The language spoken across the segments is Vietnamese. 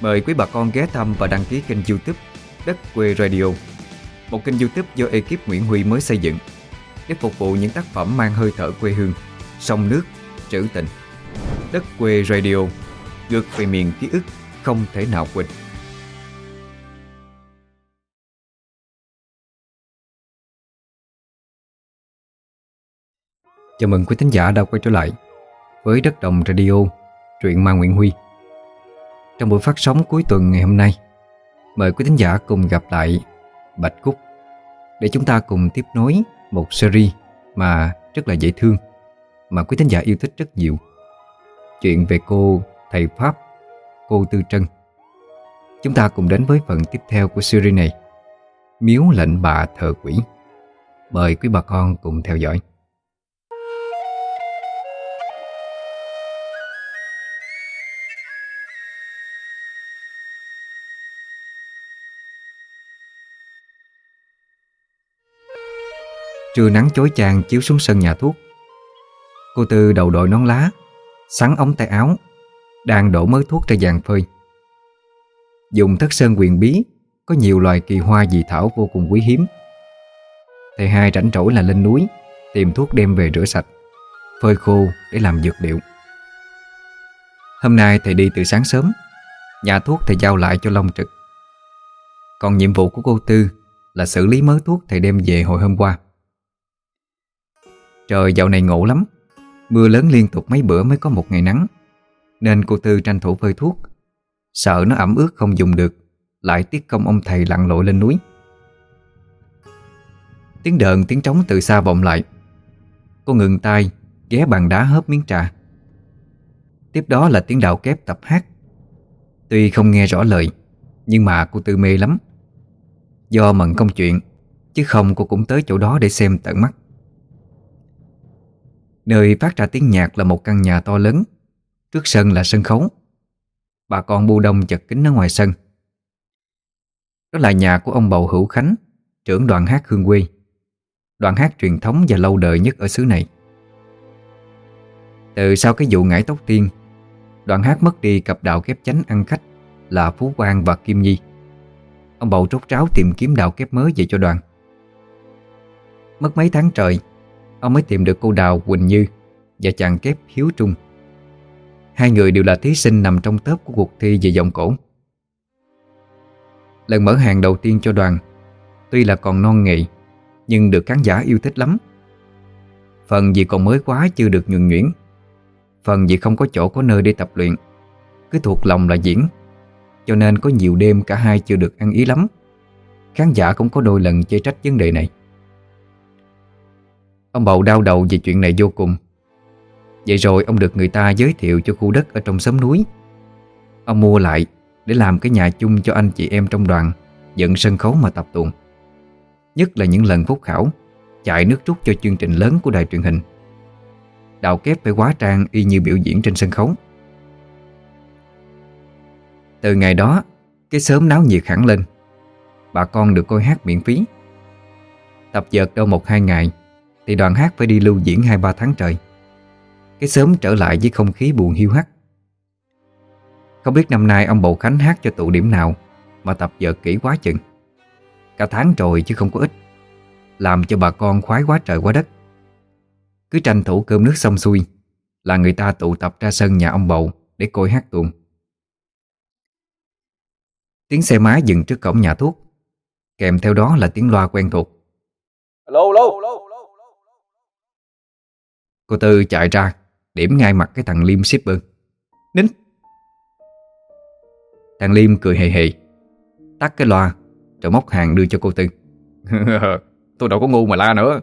Mời quý bà con ghé thăm và đăng ký kênh youtube Đất Quê Radio Một kênh youtube do ekip Nguyễn Huy mới xây dựng Để phục vụ những tác phẩm mang hơi thở quê hương Sông nước, trữ tình Đất Quê Radio Ngược về miền ký ức không thể nào quên Chào mừng quý thính giả đã quay trở lại với Đất Đồng Radio, truyện ma Nguyễn Huy. Trong buổi phát sóng cuối tuần ngày hôm nay, mời quý thính giả cùng gặp lại Bạch Cúc để chúng ta cùng tiếp nối một series mà rất là dễ thương mà quý thính giả yêu thích rất nhiều. Chuyện về cô thầy Pháp, cô Tư Trân. Chúng ta cùng đến với phần tiếp theo của series này, Miếu lệnh bà thờ quỷ. Mời quý bà con cùng theo dõi. Trưa nắng chói chang chiếu xuống sân nhà thuốc. Cô Tư đầu đội nón lá, Sắn ống tay áo, Đang đổ mớ thuốc ra dàn phơi. Dùng thất sơn quyền bí, Có nhiều loài kỳ hoa dị thảo vô cùng quý hiếm. Thầy hai rảnh rỗi là lên núi, Tìm thuốc đem về rửa sạch, Phơi khô để làm dược liệu. Hôm nay thầy đi từ sáng sớm, Nhà thuốc thầy giao lại cho Long trực. Còn nhiệm vụ của cô Tư Là xử lý mớ thuốc thầy đem về hồi hôm qua. Trời dạo này ngộ lắm. Mưa lớn liên tục mấy bữa mới có một ngày nắng. Nên cô Tư tranh thủ phơi thuốc. Sợ nó ẩm ướt không dùng được, Lại tiếc công ông thầy lặn lội lên núi. Tiếng đờn, tiếng trống từ xa vọng lại. Cô ngừng tay, Ghé bàn đá hớp miếng trà. Tiếp đó là tiếng đạo kép tập hát. Tuy không nghe rõ lời, Nhưng mà cô Tư mê lắm. Do mận công chuyện, Chứ không cô cũng tới chỗ đó để xem tận mắt. Nơi phát ra tiếng nhạc là một căn nhà to lớn. Trước sân là sân khấu. Bà con bu đông chật kính ở ngoài sân. Đó là nhà của ông Bầu Hữu Khánh Trưởng đoàn hát Hương Quy, Đoàn hát truyền thống và lâu đời nhất ở xứ này. Từ sau cái vụ ngải tóc tiên Đoàn hát mất đi cặp đạo kép chánh ăn khách Là Phú Quang và Kim Nhi. Ông Bầu trốt tráo tìm kiếm đạo kép mới về cho đoàn. Mất mấy tháng trời Ông mới tìm được cô Đào, Quỳnh Như Và chàng kép Hiếu Trung. Hai người đều là thí sinh nằm trong tớp của cuộc thi về giọng cổ. Lần mở hàng đầu tiên cho đoàn, Tuy là còn non nghệ Nhưng được khán giả yêu thích lắm. Phần vì còn mới quá chưa được nhuần nhuyễn, Phần vì không có chỗ có nơi để tập luyện, Cứ thuộc lòng là diễn, Cho nên có nhiều đêm cả hai chưa được ăn ý lắm. Khán giả cũng có đôi lần chê trách vấn đề này. Ông Bầu đau đầu về chuyện này vô cùng. Vậy rồi ông được người ta giới thiệu cho khu đất ở trong xóm núi. Ông mua lại để làm cái nhà chung cho anh chị em trong đoàn, Dựng sân khấu mà tập tuồng. Nhất là những lần phúc khảo, Chạy nước rút cho chương trình lớn của đài truyền hình. Đạo kép phải quá trang y như biểu diễn trên sân khấu. Từ ngày đó, Cái sớm náo nhiệt hẳn lên. Bà con được coi hát miễn phí. Tập dợt đâu một hai ngày thì đoàn hát phải đi lưu diễn 2-3 tháng trời. Cái sớm trở lại với không khí buồn hiu hắt. Không biết năm nay ông Bầu Khánh hát cho tụ điểm nào Mà tập giờ kỹ quá chừng. Cả tháng rồi chứ không có ít. Làm cho bà con khoái quá trời quá đất. Cứ tranh thủ cơm nước xong xuôi Là người ta tụ tập ra sân nhà ông Bầu Để coi hát tuồng. Tiếng xe máy dừng trước cổng nhà thuốc Kèm theo đó là tiếng loa quen thuộc. Alo, alo, Cô Tư chạy ra Điểm ngay mặt cái thằng Liêm shipper. Nín. Thằng Liêm cười hề hề. Tắt cái loa Rồi móc hàng đưa cho cô Tư. Tôi đâu có ngu mà la nữa.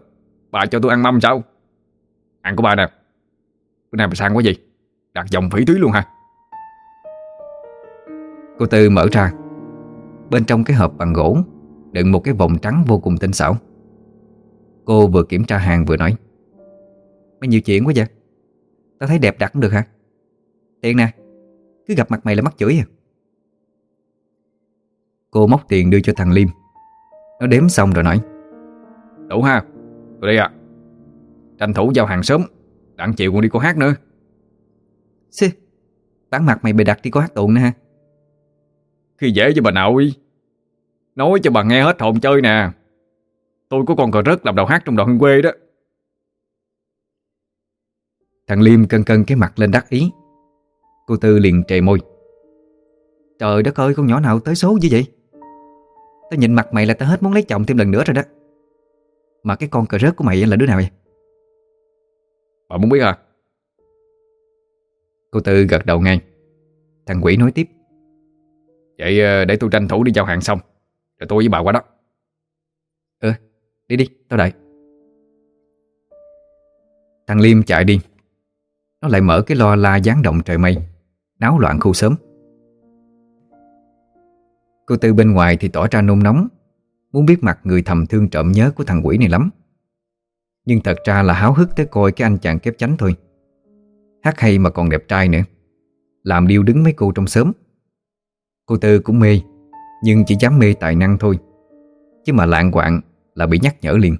Bà cho tôi ăn mâm sao? Ăn của bà nè. Bữa nay bà sang quá gì Đặt dòng phỉ thúy luôn hả? Cô Tư mở ra. Bên trong cái hộp bằng gỗ Đựng một cái vòng trắng vô cùng tinh xảo. Cô vừa kiểm tra hàng vừa nói Mày nhiều chuyện quá vậy. Tao thấy đẹp đặt cũng được hả? Tiền nè Cứ gặp mặt mày là mắc chửi à. Cô móc tiền đưa cho thằng Liêm. Nó đếm xong rồi nói. Đủ ha Tôi đây à Tranh thủ giao hàng sớm Đặng chịu còn đi cô hát nữa. Xì Bán mặt mày bày đặt đi có hát tuồng nữa ha. Khi dễ cho bà nội Nói cho bà nghe hết hồn chơi nè. Tôi có con cờ rớt làm đầu hát trong đoàn quê đó Thằng Liêm cân cân cái mặt lên đắc ý. Cô Tư liền trề môi. Trời đất ơi con nhỏ nào tới số như vậy? Tao nhìn mặt mày là tao hết muốn lấy chồng thêm lần nữa rồi đó. Mà cái con cờ rớt của mày là đứa nào vậy? Bà muốn biết à? Cô Tư gật đầu ngay. Thằng quỷ nói tiếp. Vậy ờ, để tôi tranh thủ đi giao hàng xong Rồi tôi với bà qua đó. Ừ đi đi tao đợi. Thằng Liêm chạy đi nó lại mở cái loa la gián động trời mây Náo loạn khu sớm Cô Tư bên ngoài thì tỏ ra nôn nóng Muốn biết mặt người thầm thương trộm nhớ của thằng quỷ này lắm. Nhưng thật ra là háo hức tới coi cái anh chàng kép chánh thôi. Hát hay mà còn đẹp trai nữa Làm điêu đứng mấy cô trong sớm Cô Tư cũng mê Nhưng chỉ dám mê tài năng thôi Chứ mà lạng quạng là bị nhắc nhở liền.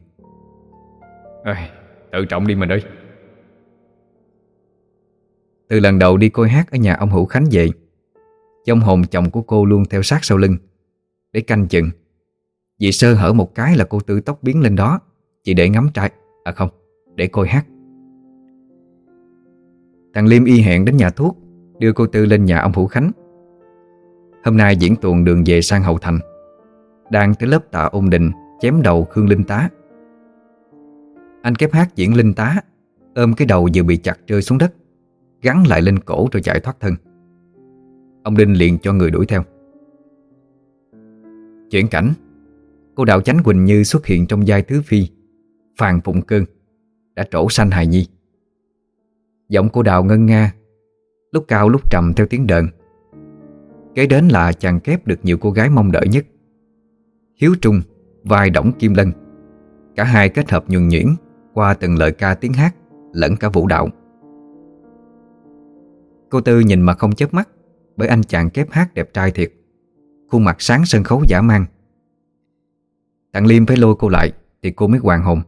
Ê, Tự trọng đi mình ơi từ lần đầu đi coi hát ở nhà ông Hữu Khánh về Trong hồn chồng của cô luôn theo sát sau lưng Để canh chừng. Vì sơ hở một cái là cô Tư tóc biến lên đó Chỉ để ngắm trai À không, để coi hát. Thằng Liêm y hẹn đến nhà thuốc Đưa cô Tư lên nhà ông Hữu Khánh. Hôm nay diễn tuồng đường về sang Hậu Thành Đang tới lớp tạ ôn định Chém đầu Khương Linh Tá. Anh kép hát diễn Linh Tá Ôm cái đầu vừa bị chặt rơi xuống đất. Gắn lại lên cổ rồi chạy thoát thân. Ông Đinh liền cho người đuổi theo. Chuyển cảnh, Cô đạo chánh Quỳnh Như xuất hiện trong giai Thứ Phi Phàn Phụng Cơn, Đã trổ sanh hài nhi. Giọng cô đào ngân nga, Lúc cao lúc trầm theo tiếng đờn. Kế đến là chàng kép được nhiều cô gái mong đợi nhất. Hiếu Trung, vai Đổng Kim Lân, Cả hai kết hợp nhuần nhuyễn Qua từng lời ca tiếng hát Lẫn cả vũ đạo. Cô Tư nhìn mà không chớp mắt Bởi anh chàng kép hát đẹp trai thiệt. Khuôn mặt sáng sân khấu giả mang. Thằng Liêm phải lôi cô lại Thì cô mới hoàng hồn.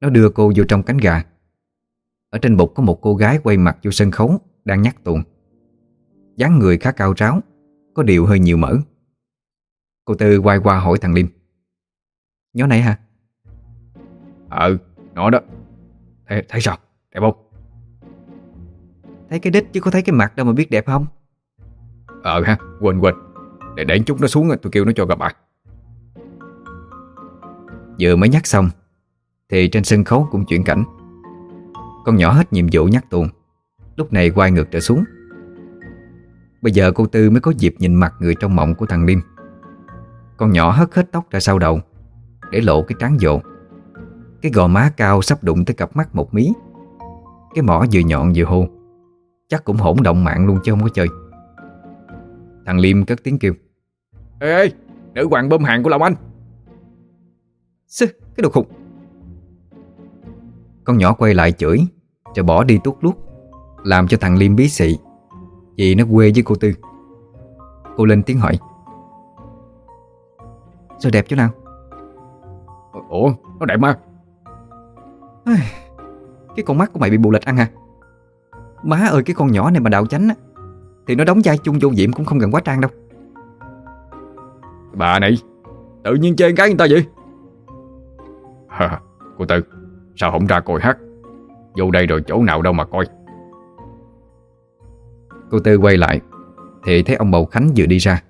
Nó đưa cô vô trong cánh gà. Ở trên bục có một cô gái quay mặt vô sân khấu Đang nhắc tuồng. Dáng người khá cao ráo Có điều hơi nhiều mỡ. Cô Tư quay qua hỏi thằng Liêm. Nhó này hả? Ừ, nó đó. Thấy, thấy sao? Đẹp không? Thấy cái đít chứ có thấy cái mặt đâu mà biết đẹp không? Ờ ha, quên quên. Để để chút nó xuống tôi kêu nó cho gặp bạn Vừa mới nhắc xong Thì trên sân khấu cũng chuyển cảnh. Con nhỏ hết nhiệm vụ nhắc tuồng. Lúc này quay ngược trở xuống. Bây giờ cô Tư mới có dịp nhìn mặt người trong mộng của thằng Liêm Con nhỏ hất hết tóc ra sau đầu Để lộ cái trán dộ Cái gò má cao sắp đụng tới cặp mắt một mí. Cái mỏ vừa nhọn vừa hô Chắc cũng hỗn động mạng luôn chứ không có chơi. Thằng Liêm cất tiếng kêu. Ê ê, nữ hoàng bơm hàng của Long Anh. Sư, cái đồ khùng. Con nhỏ quay lại chửi Rồi bỏ đi tuốt lút Làm cho thằng Liêm bí xị Vì nó quê với cô Tư. Cô lên tiếng hỏi. Sao đẹp chỗ nào? Ủa, nó đẹp mà. Cái con mắt của mày bị bù lệch ăn à Má ơi cái con nhỏ này mà đạo chánh á Thì nó đóng vai chung vô diệm cũng không gần quá trang đâu. Bà này Tự nhiên chê cái người ta vậy? Hả, Cô Tư Sao không ra coi hát? Vô đây rồi chỗ nào đâu mà coi. Cô Tư quay lại Thì thấy ông Bầu Khánh vừa đi ra.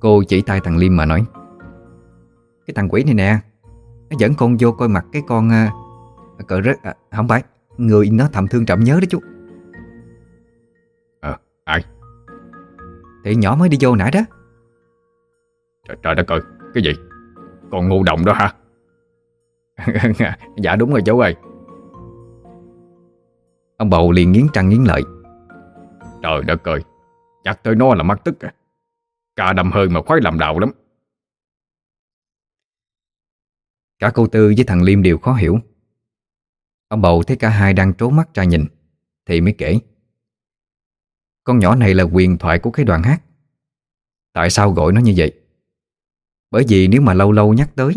Cô chỉ tay thằng Liêm mà nói Cái thằng quỷ này nè Nó dẫn con vô coi mặt cái con uh, Cỡ rất à, Không phải Người nó thầm thương trọng nhớ đó chú. Ờ, ai? Thì nhỏ mới đi vô nãy đó. Trời, trời đất ơi, cái gì? Còn ngu động đó hả? Dạ đúng rồi chú ơi. Ông Bầu liền nghiến trăng nghiến lợi. Trời đất ơi Chắc tới nó là mắc tức à. Cả đầm hơi mà khoái làm đạo lắm. Cả cô Tư với thằng Liêm đều khó hiểu. Ông Bầu thấy cả hai đang trố mắt ra nhìn Thì mới kể con nhỏ này là quyền thoại của cái đoàn hát. Tại sao gọi nó như vậy? Bởi vì nếu mà lâu lâu nhắc tới,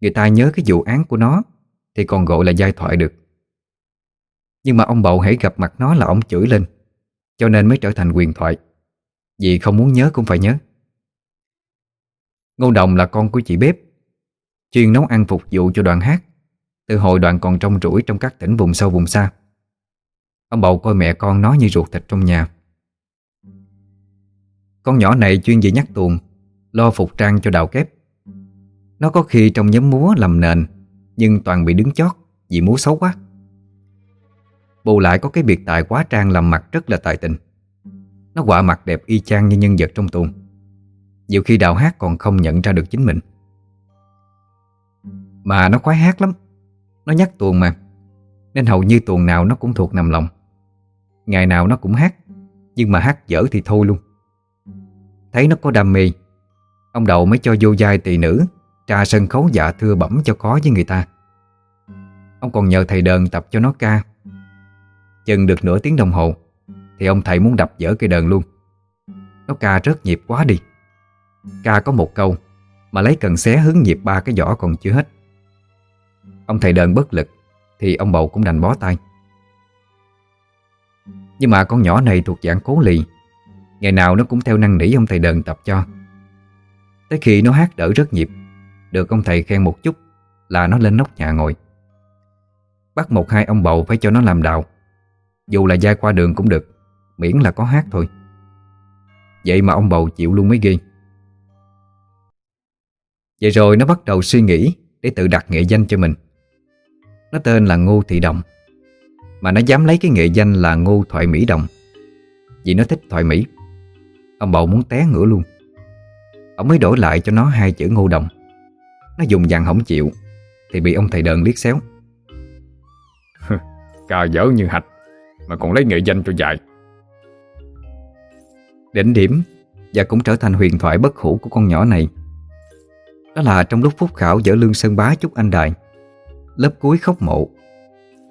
Người ta nhớ cái vụ án của nó, Thì còn gọi là giai thoại được. Nhưng mà ông Bầu hãy gặp mặt nó là ông chửi lên, Cho nên mới trở thành quyền thoại. Vì không muốn nhớ cũng phải nhớ. Ngô Đồng là con của chị bếp, Chuyên nấu ăn phục vụ cho đoàn hát, Từ hồi đoàn còn trong rủi trong các tỉnh vùng sâu vùng xa. Ông bầu coi mẹ con nó như ruột thịt trong nhà. Con nhỏ này chuyên về nhắc tuồng, Lo phục trang cho đào kép. Nó có khi trong nhóm múa làm nền, Nhưng toàn bị đứng chót Vì múa xấu quá. Bù lại có cái biệt tài quá trang làm mặt rất là tài tình. Nó quả mặt đẹp y chang như nhân vật trong tuồng. Nhiều khi đào hát còn không nhận ra được chính mình. Mà nó khoái hát lắm. Nó nhắc tuồng mà, Nên hầu như tuồng nào nó cũng thuộc nằm lòng. Ngày nào nó cũng hát, Nhưng mà hát dở thì thôi luôn. Thấy nó có đam mê. Ông Đậu mới cho vô giai tỳ nữ, Tra sân khấu dạ thưa bẩm cho có với người ta. Ông còn nhờ thầy đờn tập cho nó ca. Chừng được nửa tiếng đồng hồ, Thì ông thầy muốn đập dở cây đờn luôn. Nó ca rất nhịp quá đi. Ca có một câu, Mà lấy cần xé hứng nhịp ba cái giỏ còn chưa hết. Ông thầy đờn bất lực, Thì ông bầu cũng đành bó tay. Nhưng mà con nhỏ này thuộc dạng cố lì Ngày nào nó cũng theo năng nỉ ông thầy đờn tập cho. Tới khi nó hát đỡ rất nhịp, Được ông thầy khen một chút Là nó lên nóc nhà ngồi. Bắt một hai ông bầu phải cho nó làm đào. Dù là dai qua đường cũng được, Miễn là có hát thôi. Vậy mà ông bầu chịu luôn mới ghê. Vậy rồi nó bắt đầu suy nghĩ Để tự đặt nghệ danh cho mình. Nó tên là Ngô Thị Đồng, Mà nó dám lấy cái nghệ danh là Ngô Thoại Mỹ Đồng, Vì nó thích Thoại Mỹ. Ông bầu muốn té ngửa luôn. Ông mới đổi lại cho nó hai chữ Ngô Đồng. Nó dùng dằn không chịu Thì bị ông thầy đờn liếc xéo. Cà dở như hạch Mà còn lấy nghệ danh cho dài. Đỉnh điểm Và cũng trở thành huyền thoại bất hủ của con nhỏ này. Đó là trong lúc phúc khảo dở lương sơn bá chúc anh đài Lớp cuối khóc mộ.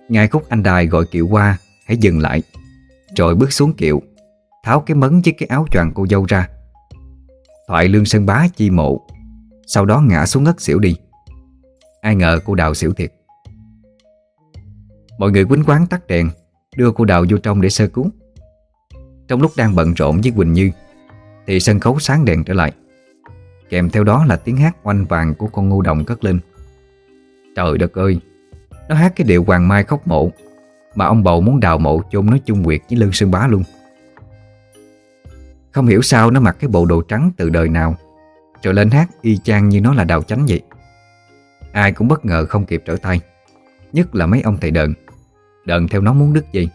Ngài khúc anh đài gọi kiệu qua Hãy dừng lại Rồi bước xuống kiệu Tháo cái mấn với cái áo choàng cô dâu ra. Thoại lương sơn bá chi mộ, Sau đó ngã xuống ngất xỉu đi. Ai ngờ cô đào xỉu thiệt. Mọi người quýnh quán tắt đèn, Đưa cô đào vô trong để sơ cứu. Trong lúc đang bận rộn với Quỳnh Như, Thì sân khấu sáng đèn trở lại. Kèm theo đó là tiếng hát oanh vàng của con ngu đồng cất lên. Trời đất ơi, Nó hát cái điệu hoàng mai khóc mộ, Mà ông bầu muốn đào mộ chôn nó chung quyệt với Lương Sơn Bá luôn. Không hiểu sao nó mặc cái bộ đồ trắng từ đời nào, Rồi lên hát y chang như nó là đào chánh vậy. Ai cũng bất ngờ không kịp trở tay, Nhất là mấy ông thầy đờn. Đờn theo nó muốn đứt gì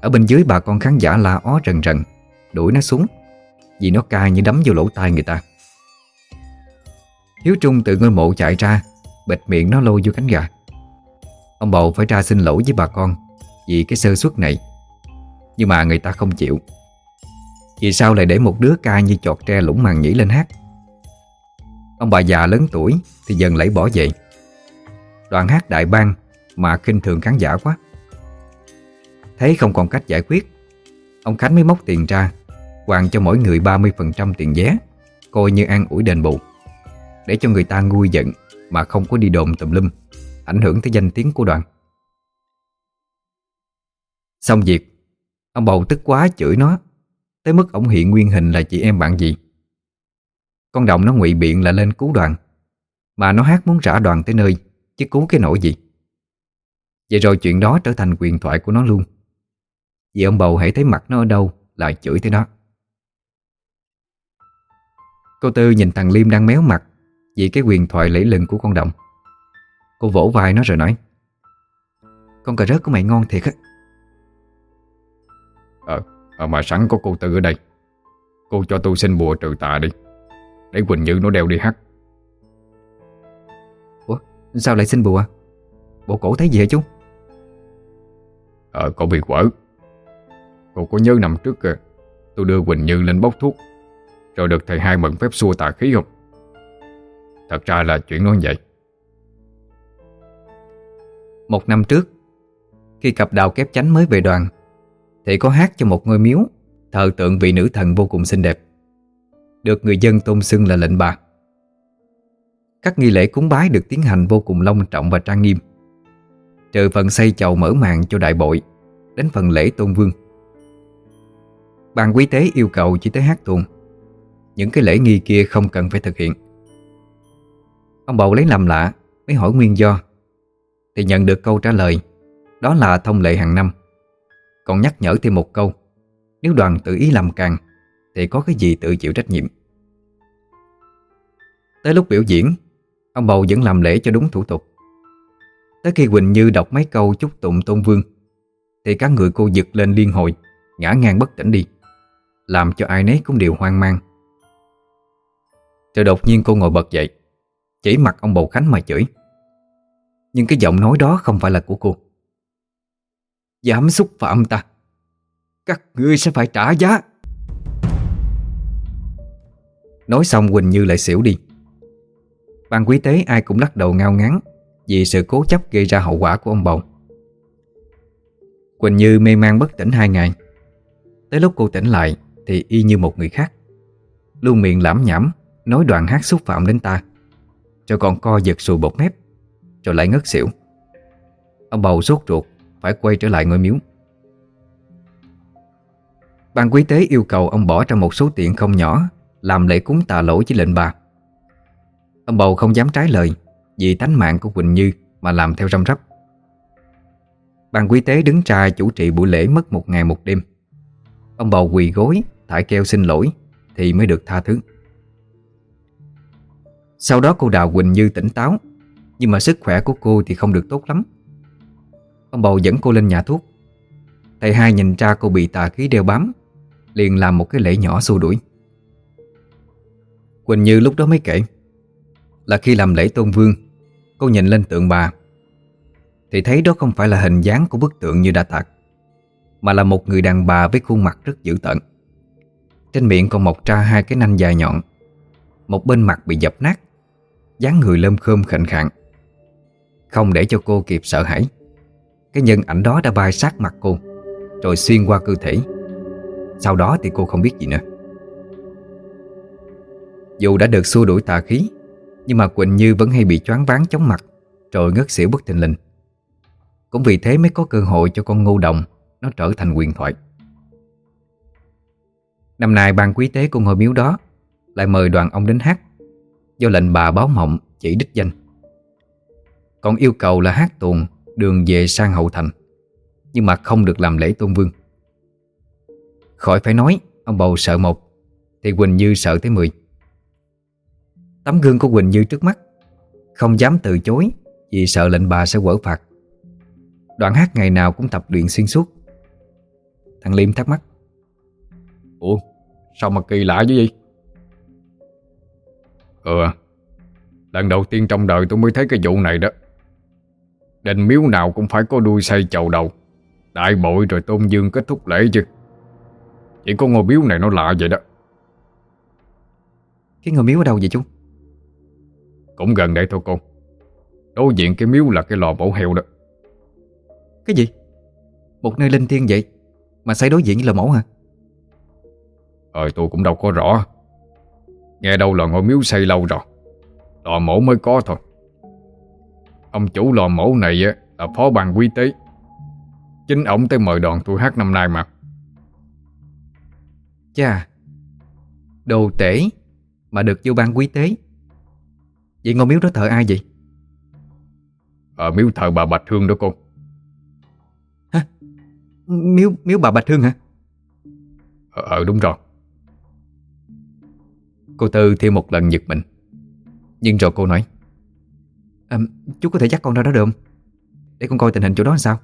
Ở bên dưới bà con khán giả la ó rần rần, Đuổi nó xuống, Vì nó cai như đấm vô lỗ tai người ta. Hiếu Trung từ ngôi mộ chạy ra, Bịt miệng nó lôi vô cánh gà. Ông bầu phải ra xin lỗi với bà con Vì cái sơ suất này. Nhưng mà người ta không chịu. Vì sao lại để một đứa ca như chọt tre lũng màng nhĩ lên hát? Ông bà già lớn tuổi Thì dần lấy bỏ về. Đoàn hát đại bang Mà khinh thường khán giả quá. Thấy không còn cách giải quyết, Ông Khánh mới móc tiền ra, Hoàn cho mỗi người 30% tiền vé, Coi như an ủi đền bù, Để cho người ta nguôi giận Mà không có đi đồn tùm lum, Ảnh hưởng tới danh tiếng của đoàn. Xong việc, Ông bầu tức quá chửi nó Tới mức ổng hiện nguyên hình là chị em bạn gì? Con đồng nó ngụy biện là lên cứu đoàn. Mà nó hát muốn rã đoàn tới nơi Chứ cứu cái nỗi gì? Vậy rồi chuyện đó trở thành quyền thoại của nó luôn. Vì ông bầu hãy thấy mặt nó ở đâu Lại chửi tới đó. Cô Tư nhìn thằng Liêm đang méo mặt Vì cái quyền thoại lẫy lừng của con đồng Cô vỗ vai nó rồi nói Con cà rớt của mày ngon thiệt á. Ờ, à, mà sẵn có cô Tư ở đây. Cô cho tôi xin bùa trừ tà đi. Để Quỳnh Như nó đeo đi hát. Ủa, sao lại xin bùa? Bộ cổ thấy gì hả chú. Ờ, có việc quở Cô có nhớ năm trước kìa Tôi đưa Quỳnh Như lên bốc thuốc. Rồi được thầy hai mượn phép xua tà khí không? Thật ra là chuyện nói vậy. Một năm trước Khi cặp đào kép chánh mới về đoàn thì có hát cho một ngôi miếu, Thờ tượng vị nữ thần vô cùng xinh đẹp. Được người dân tôn xưng là lệnh bà. Các nghi lễ cúng bái được tiến hành vô cùng long trọng và trang nghiêm. Trừ phần xây chầu mở màn cho đại bội, Đến phần lễ tôn vương. Ban quý tế yêu cầu chỉ tới hát tuồng. Những cái lễ nghi kia không cần phải thực hiện. Ông bầu lấy làm lạ, Mới hỏi nguyên do. Thì nhận được câu trả lời, Đó là thông lệ hàng năm. Còn nhắc nhở thêm một câu. Nếu đoàn tự ý làm càng, Thì có cái gì tự chịu trách nhiệm? Tới lúc biểu diễn, Ông bầu vẫn làm lễ cho đúng thủ tục. Tới khi Quỳnh Như đọc mấy câu chúc tụng tôn vương, Thì các người cô giật lên liên hồi, Ngã ngang bất tỉnh đi, Làm cho ai nấy cũng đều hoang mang. Rồi đột nhiên cô ngồi bật dậy, Chỉ mặt ông bầu Khánh mà chửi. Nhưng cái giọng nói đó không phải là của cô. Dám xúc phạm ta. Các ngươi sẽ phải trả giá. Nói xong Quỳnh Như lại xỉu đi. Ban quý tế ai cũng lắc đầu ngao ngán Vì sự cố chấp gây ra hậu quả của ông bầu. Quỳnh Như mê man bất tỉnh hai ngày. Tới lúc cô tỉnh lại Thì y như một người khác. Luôn miệng lãm nhảm, Nói đoạn hát xúc phạm đến ta. Rồi còn co giật sùi bột mép, Rồi lại ngất xỉu. Ông bầu sốt ruột phải quay trở lại ngôi miếu. Ban quý tế yêu cầu ông bỏ ra một số tiền không nhỏ, Làm lễ cúng tà lỗi với lệnh bà. Ông bầu không dám trái lời Vì tánh mạng của Quỳnh Như Mà làm theo răm rắp. Ban quý tế đứng ra chủ trì buổi lễ mất một ngày một đêm. Ông bầu quỳ gối, Thải keo xin lỗi Thì mới được tha thứ. Sau đó cô Đào Quỳnh Như tỉnh táo, Nhưng mà sức khỏe của cô thì không được tốt lắm. Ông bầu dẫn cô lên nhà thuốc. Thầy hai nhìn ra cô bị tà khí đeo bám, Liền làm một cái lễ nhỏ xua đuổi. Quỳnh Như lúc đó mới kể, Là khi làm lễ tôn vương, Cô nhìn lên tượng bà, Thì thấy đó không phải là hình dáng của bức tượng như đã tạc, Mà là một người đàn bà với khuôn mặt rất dữ tợn. Trên miệng còn mọc ra hai cái nanh dài nhọn, Một bên mặt bị dập nát, dáng người lơm khơm khệnh khạng. Không để cho cô kịp sợ hãi. Cái nhân ảnh đó đã bay sát mặt cô, Rồi xuyên qua cơ thể. Sau đó thì cô không biết gì nữa. Dù đã được xua đuổi tà khí, Nhưng mà Quỳnh Như vẫn hay bị choáng váng chóng mặt, Rồi ngất xỉu bất thình lình. Cũng vì thế mới có cơ hội cho con ngô đồng Nó trở thành quyền thoại. Năm nay ban quý tế của ngôi miếu đó Lại mời đoàn ông đến hát, Do lệnh bà báo mộng chỉ đích danh. Còn yêu cầu là hát tuồng Đường về sang hậu thành, Nhưng mà không được làm lễ tôn vương. Khỏi phải nói, Ông bầu sợ một, Thì Quỳnh Như sợ tới mười. Tấm gương của Quỳnh Như trước mắt, Không dám từ chối Vì sợ lệnh bà sẽ quở phạt. Đoạn hát ngày nào cũng tập luyện xuyên suốt. Thằng Liêm thắc mắc, Ủa, sao mà kỳ lạ chứ gì Ừ Lần đầu tiên trong đời tôi mới thấy cái vụ này đó. Đền miếu nào cũng phải có đuôi xây chầu đầu. Đại bội rồi tôn dương kết thúc lễ chứ. Chỉ có ngôi miếu này nó lạ vậy đó. Cái ngôi miếu ở đâu vậy chú? Cũng gần đây thôi cô Đối diện cái miếu là cái lò mổ heo đó. Cái gì? Một nơi linh thiêng vậy? Mà xây đối diện với lò mổ hả? Ờ tôi cũng đâu có rõ. Nghe đâu là ngôi miếu xây lâu rồi. Lò mổ mới có thôi Ông chủ lò mổ này á, là phó ban quý tế Chính ổng tới mời đoàn tôi hát năm nay mà Chà Đồ tể Mà được vô ban quý tế Vậy ngôi miếu đó thờ ai vậy? Ờ miếu thờ bà Bạch Hương đó cô Hả? Miếu, miếu bà Bạch Hương hả? Ờ, ờ đúng rồi Cô Tư thêm một lần giật mình Nhưng rồi cô nói à, Chú có thể dắt con ra đó được không? Để con coi tình hình chỗ đó làm sao.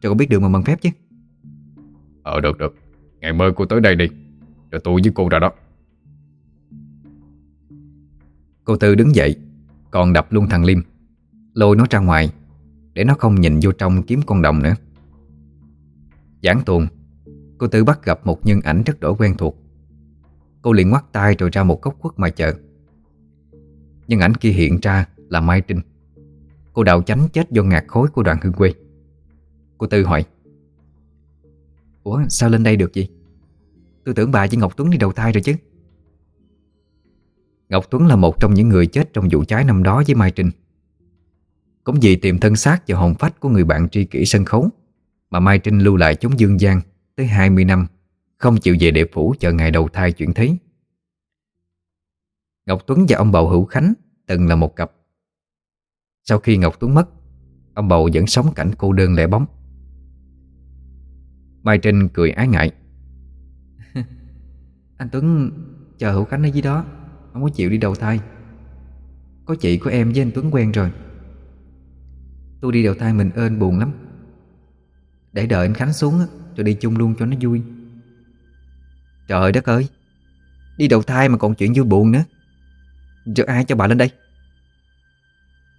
Cho con biết đường mà bằng phép chứ. Ờ được được. Ngày mơ cô tới đây đi. Rồi tôi với cô ra đó. Cô Tư đứng dậy Còn đập luôn thằng Liêm Lôi nó ra ngoài Để nó không nhìn vô trong kiếm con đồng nữa. Giảng tuồng Cô Tư bắt gặp một nhân ảnh rất đổi quen thuộc. Cô liền ngoắt tay rồi ra một góc khuất ngoài chợ Nhân ảnh kia hiện ra là Mai Trinh Cô đào chánh chết do ngạt khối của đoàn hương quê. Cô Tư hỏi, Ủa, sao lên đây được gì Tôi tưởng bà với Ngọc Tuấn đi đầu thai rồi chứ? Ngọc Tuấn là một trong những người chết trong vụ cháy năm đó với Mai Trinh Cũng vì tìm thân xác và hồn phách của người bạn tri kỷ sân khấu Mà Mai Trinh lưu lại chống dương gian tới 20 năm, Không chịu về địa phủ chờ ngày đầu thai chuyển thế. Ngọc Tuấn và ông bầu Hữu Khánh Từng là một cặp sau khi Ngọc Tuấn mất, Ông bầu vẫn sống cảnh cô đơn lẻ bóng. Mai Trinh cười ái ngại. Anh Tuấn, chờ Hữu Khánh ở dưới đó. Không có chịu đi đầu thai. Có chị của em với anh Tuấn quen rồi. Tôi đi đầu thai mình ơn buồn lắm. Để đợi anh Khánh xuống Rồi đi chung luôn cho nó vui. Trời đất ơi, Đi đầu thai mà còn chuyện vui buồn nữa. Rồi ai cho bà lên đây?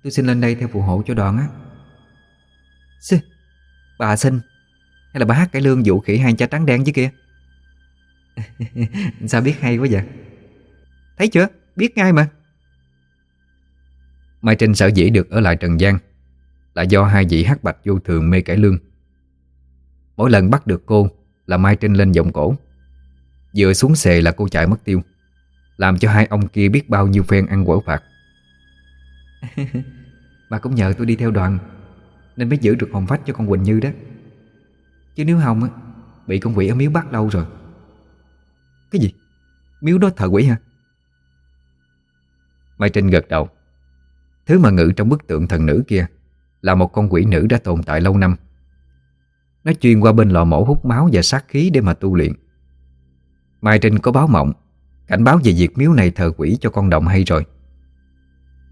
Tôi xin lên đây theo phù hộ cho đoàn á. Xì, Bà xin. Hay là bà hát cải lương dụ khỉ hai cha trắng đen chứ kia? Sao biết hay quá vậy? Thấy chưa? Biết ngay mà. Mai Trinh sợ dĩ được ở lại Trần gian Là do hai vị hát bạch vô thường mê cải lương. Mỗi lần bắt được cô Là Mai Trinh lên giọng cổ. Vừa xuống xề là cô chạy mất tiêu Làm cho hai ông kia biết bao nhiêu phen ăn quở phạt. Bà cũng nhờ tôi đi theo đoàn, Nên mới giữ được hồn phách cho con Quỳnh Như đó. Chứ nếu không á, Bị con quỷ ở miếu bắt lâu rồi. Cái gì? Miếu đó thờ quỷ hả? Mai Trinh gật đầu. Thứ mà ngự trong bức tượng thần nữ kia Là một con quỷ nữ đã tồn tại lâu năm. Nó chuyên qua bên lò mổ hút máu và sát khí để mà tu luyện. Mai Trinh có báo mộng, Cảnh báo về việc miếu này thờ quỷ cho con đồng hay rồi.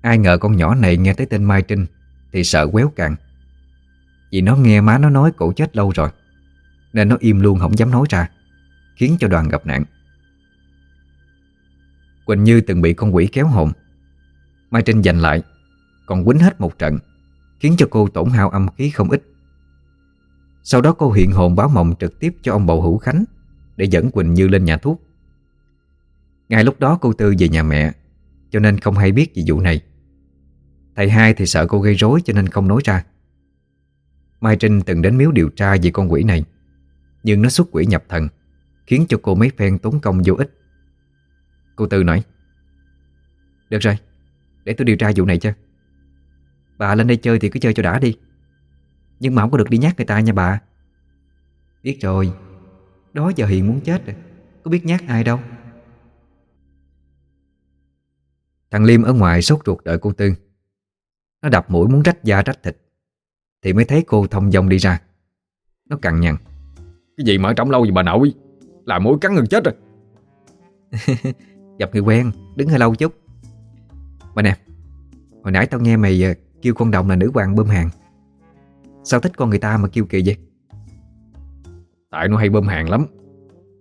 Ai ngờ con nhỏ này nghe tới tên Mai Trinh Thì sợ quéo càng. Vì nó nghe má nó nói cổ chết lâu rồi, Nên nó im luôn không dám nói ra, Khiến cho đoàn gặp nạn. Quỳnh Như từng bị con quỷ kéo hồn. Mai Trinh giành lại, Còn quýnh hết một trận, Khiến cho cô tổn hao âm khí không ít. Sau đó cô hiện hồn báo mộng trực tiếp cho ông bầu Hữu Khánh Để dẫn Quỳnh Như lên nhà thuốc. Ngay lúc đó cô Tư về nhà mẹ, Cho nên không hay biết về vụ này. Thầy hai thì sợ cô gây rối cho nên không nói ra. Mai Trinh từng đến miếu điều tra về con quỷ này, Nhưng nó xuất quỷ nhập thần, Khiến cho cô mấy phen tốn công vô ích. Cô Tư nói, Được rồi, Để tôi điều tra vụ này cho. Bà lên đây chơi thì cứ chơi cho đã đi. Nhưng mà không có được đi nhắc người ta nha bà. Biết rồi, Đó giờ Hiền muốn chết rồi, Có biết nhắc ai đâu. Thằng Liêm ở ngoài sốt ruột đợi cô Tư. Nó đập mũi muốn rách da rách thịt. Thì mới thấy cô thông dong đi ra. Nó cằn nhằn. Cái gì mà ở trong lâu vậy bà nội? Làm mũi cắn gần chết rồi. Gặp người quen Đứng hơi lâu chút. Mà nè Hồi nãy tao nghe mày ờ, kêu con đồng là nữ hoàng bơm hàng. Sao thích con người ta mà kêu kỳ vậy? Tại nó hay bơm hàng lắm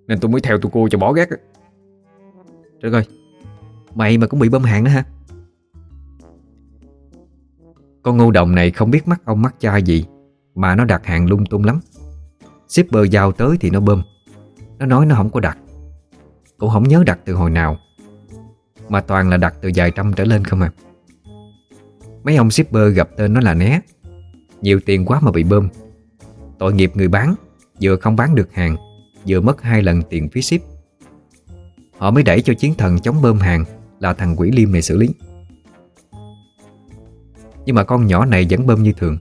Nên tôi mới theo tụi cô cho bỏ ghét Trời ơi Mày mà cũng bị bơm hàng nữa hả con ngu đồng này không biết mắt ông mắt cha gì, Mà nó đặt hàng lung tung lắm. Shipper giao tới thì nó bơm. Nó nói nó không có đặt. Cũng không nhớ đặt từ hồi nào, Mà toàn là đặt từ vài trăm trở lên không à. Mấy ông shipper gặp tên nó là né. Nhiều tiền quá mà bị bơm. Tội nghiệp người bán, Vừa không bán được hàng, Vừa mất hai lần tiền phí ship. Họ mới đẩy cho chiến thần chống bơm hàng Là thằng quỷ liêm này xử lý. Nhưng mà con nhỏ này vẫn bơm như thường.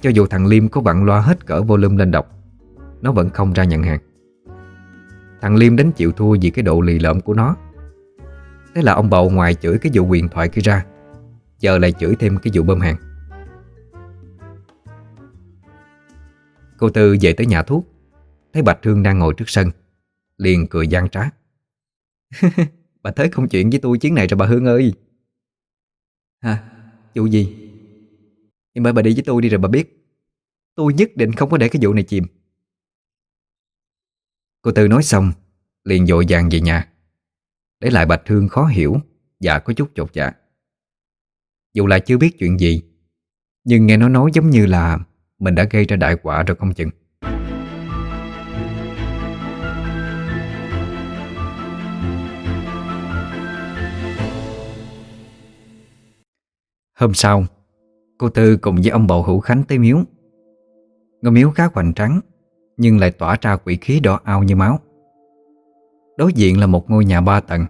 Cho dù thằng Liêm có vặn loa hết cỡ volume lên đọc, Nó vẫn không ra nhận hàng. Thằng Liêm đến chịu thua vì cái độ lì lợm của nó. Thế là ông bầu ngoài chửi cái vụ quyền thoại kia ra Giờ lại chửi thêm cái vụ bơm hàng. Cô Tư về tới nhà thuốc, Thấy Bạch Thương đang ngồi trước sân, Liền cười gian trá. Bà tới không chuyện với tôi chuyến này rồi bà Hương ơi. Hả? Vụ gì? Nhưng bởi bà đi với tôi đi rồi bà biết. Tôi nhất định không có để cái vụ này chìm. Cô Tư nói xong, Liền dội vàng về nhà. Để lại Bạch Hương khó hiểu Và có chút chột dạ. Dù là chưa biết chuyện gì, Nhưng nghe nó nói giống như là Mình đã gây ra đại quả rồi không chừng. Hôm sau Cô Tư cùng với ông bầu Hữu Khánh tới miếu. Ngôi miếu khá hoành trắng nhưng lại tỏa ra quỷ khí đỏ ao như máu. Đối diện là một ngôi nhà ba tầng,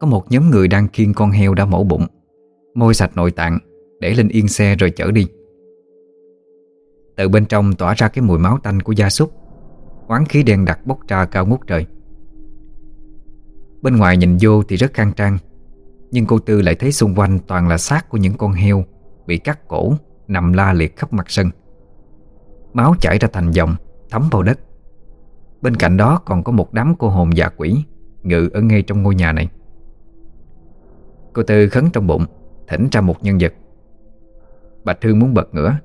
Có một nhóm người đang khiêng con heo đã mổ bụng. Môi sạch nội tạng, Để lên yên xe rồi chở đi. Từ bên trong tỏa ra cái mùi máu tanh của gia súc quán khí đen đặc bốc ra cao ngút trời. Bên ngoài nhìn vô thì rất khang trang, Nhưng cô Tư lại thấy xung quanh toàn là xác của những con heo Bị cắt cổ, Nằm la liệt khắp mặt sân. Máu chảy ra thành dòng, Thấm vào đất. Bên cạnh đó còn có một đám cô hồn dạ quỷ, Ngự ở ngay trong ngôi nhà này. Cô Tư khấn trong bụng, Thỉnh ra một nhân vật. Bạch Hương muốn bật ngửa,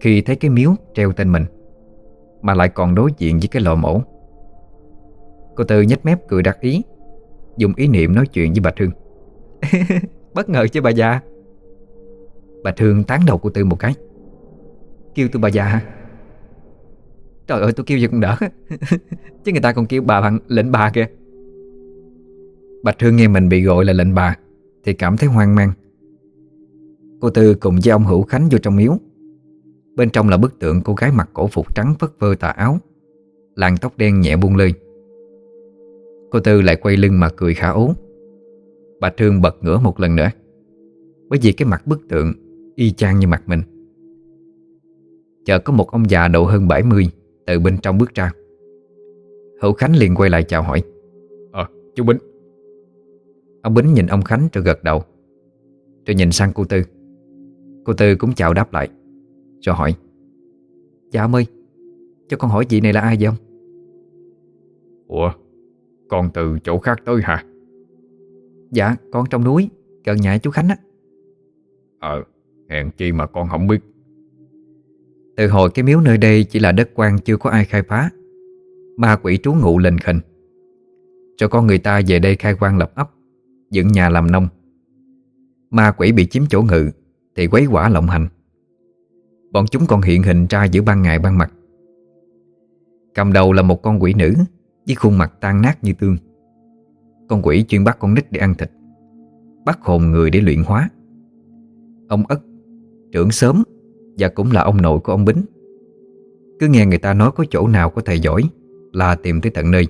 Khi thấy cái miếu treo tên mình, Mà lại còn đối diện với cái lò mổ. Cô Tư nhếch mép cười đặc ý, Dùng ý niệm nói chuyện với Bạch Hương Bất ngờ chứ bà già? Bà thương tán đầu cô Tư một cái. Kêu tôi bà già hả? Trời ơi, tôi kêu gì cũng đỡ. Chứ người ta còn kêu bà bằng lệnh bà kìa. Bạch Hương nghe mình bị gọi là lệnh bà, Thì cảm thấy hoang mang. Cô Tư cùng với ông Hữu Khánh vô trong miếu. Bên trong là bức tượng cô gái mặc cổ phục trắng vất vơ tà áo, Làn tóc đen nhẹ buông lơi. Cô Tư lại quay lưng mà cười khả ố. Bà Trương bật ngửa một lần nữa. Bởi vì cái mặt bức tượng Y chang như mặt mình. Chợt có một ông già độ hơn 70 Từ bên trong bước ra. Hữu Khánh liền quay lại chào hỏi. Ờ, chú Bính. Ông Bính nhìn ông Khánh rồi gật đầu. Rồi nhìn sang cô Tư. Cô Tư cũng chào đáp lại Rồi hỏi. Dạ ông ơi Cho con hỏi chị này là ai vậy ông? Ủa Con từ chỗ khác tới hả? Dạ con trong núi Gần nhà chú Khánh á. Ờ Hèn chi mà con không biết. Từ hồi cái miếu nơi đây Chỉ là đất quan chưa có ai khai phá, Ma quỷ trú ngụ lình khình. Cho con người ta về đây khai quan lập ấp, Dựng nhà làm nông. Ma quỷ bị chiếm chỗ ngự Thì quấy quả lộng hành. Bọn chúng còn hiện hình ra giữa ban ngày ban mặt. Cầm đầu là một con quỷ nữ Với khuôn mặt tan nát như tương. Con quỷ chuyên bắt con nít để ăn thịt, Bắt hồn người để luyện hóa. Ông Ất Trưởng sớm, Và cũng là ông nội của ông Bính. Cứ nghe người ta nói có chỗ nào có thầy giỏi, Là tìm tới tận nơi.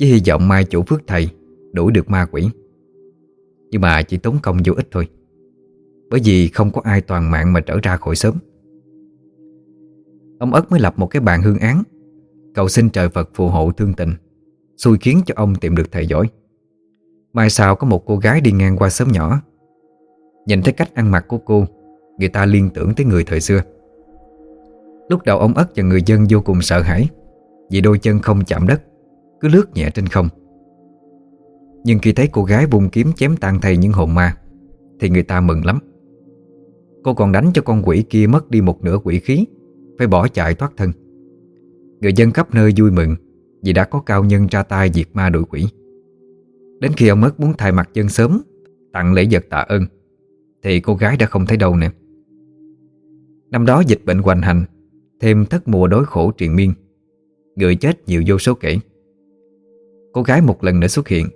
Với hy vọng mai chủ phước thầy, Đuổi được ma quỷ. Nhưng mà chỉ tốn công vô ích thôi. Bởi vì không có ai toàn mạng mà trở ra khỏi sớm. Ông Ất mới lập một cái bàn hương án. Cầu xin trời Phật phù hộ thương tình, Xui khiến cho ông tìm được thầy giỏi. Mai sau có một cô gái đi ngang qua sớm nhỏ. Nhìn thấy cách ăn mặc của cô Người ta liên tưởng tới người thời xưa. Lúc đầu ông Ất và người dân vô cùng sợ hãi, Vì đôi chân không chạm đất, Cứ lướt nhẹ trên không. Nhưng khi thấy cô gái vùng kiếm chém tan thầy những hồn ma, Thì người ta mừng lắm. Cô còn đánh cho con quỷ kia mất đi một nửa quỷ khí, Phải bỏ chạy thoát thân. Người dân khắp nơi vui mừng Vì đã có cao nhân ra tay diệt ma đuổi quỷ. Đến khi ông ất muốn thay mặt dân sớm, Tặng lễ vật tạ ơn, Thì cô gái đã không thấy đâu nè Năm đó dịch bệnh hoành hành, Thêm thất mùa đối khổ triền miên, Người chết nhiều vô số kể. Cô gái một lần nữa xuất hiện.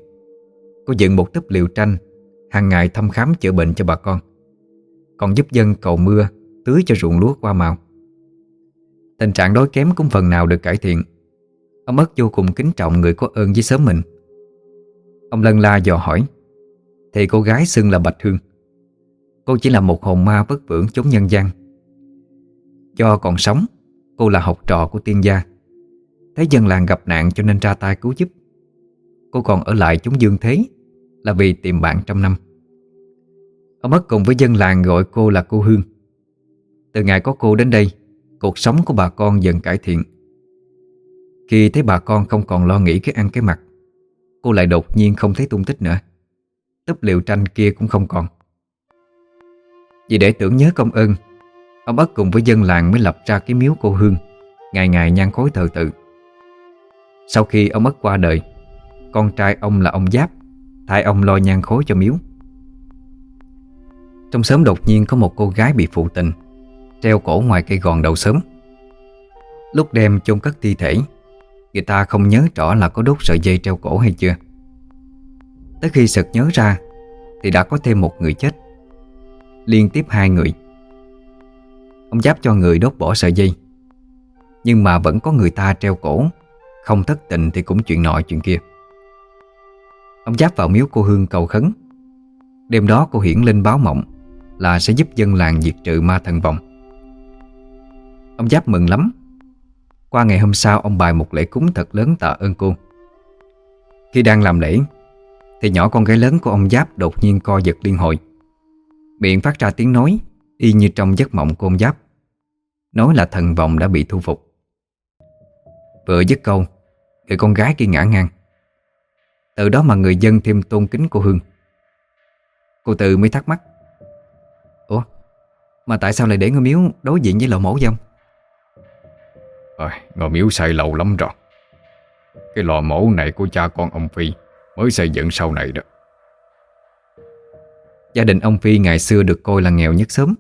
Cô dựng một túp liều tranh, hàng ngày thăm khám chữa bệnh cho bà con. Còn giúp dân cầu mưa, Tưới cho ruộng lúa qua màu. Tình trạng đói kém cũng phần nào được cải thiện. Ông Ất vô cùng kính trọng người có ơn với sớm mình. Ông lân la dò hỏi Thì cô gái xưng là Bạch Hương. Cô chỉ là một hồn ma vất vưởng chống nhân gian. Do còn sống. Cô là học trò của tiên gia. Thấy dân làng gặp nạn cho nên ra tay cứu giúp. Cô còn ở lại chúng dương thế Là vì tìm bạn trăm năm. Ông mất cùng với dân làng gọi cô là cô Hương. Từ ngày có cô đến đây, Cuộc sống của bà con dần cải thiện. Khi thấy bà con không còn lo nghĩ cái ăn cái mặc, Cô lại đột nhiên không thấy tung tích nữa. Túp liệu tranh kia cũng không còn. Vì để tưởng nhớ công ơn Ông Ất cùng với dân làng mới lập ra cái miếu cô Hương. Ngày ngày nhan khối thờ tự. Sau khi ông Ất qua đời, Con trai ông là ông Giáp, Thay ông lo nhan khối cho miếu. Trong sớm đột nhiên có một cô gái bị phụ tình, Treo cổ ngoài cây gòn đầu sớm Lúc đem chôn cất thi thể, Người ta không nhớ rõ là có đốt sợi dây treo cổ hay chưa. Tới khi sực nhớ ra, Thì đã có thêm một người chết. Liên tiếp hai người Ông Giáp cho người đốt bỏ sợi dây. Nhưng mà vẫn có người ta treo cổ. Không thất tình thì cũng chuyện nọ chuyện kia. Ông Giáp vào miếu cô Hương cầu khấn. Đêm đó cô hiển lên báo mộng Là sẽ giúp dân làng diệt trừ ma thần vòng Ông Giáp mừng lắm. Qua ngày hôm sau, ông bài một lễ cúng thật lớn tạ ơn cô. Khi đang làm lễ, Thì nhỏ con gái lớn của ông Giáp đột nhiên co giật liên hồi. Miệng phát ra tiếng nói. Y như trong giấc mộng của ông Giáp. Nói là thần vọng đã bị thu phục. Vừa dứt câu Người con gái kia ngã ngang. Từ đó mà người dân thêm tôn kính cô Hương. Cô Từ mới thắc mắc Ủa Mà tại sao lại để ngôi miếu đối diện với lò mổ vậy ông? À, Ngôi miếu xây lâu lắm rồi. Cái lò mổ này của cha con ông Phi Mới xây dựng sau này đó. Gia đình ông Phi ngày xưa được coi là nghèo nhất sớm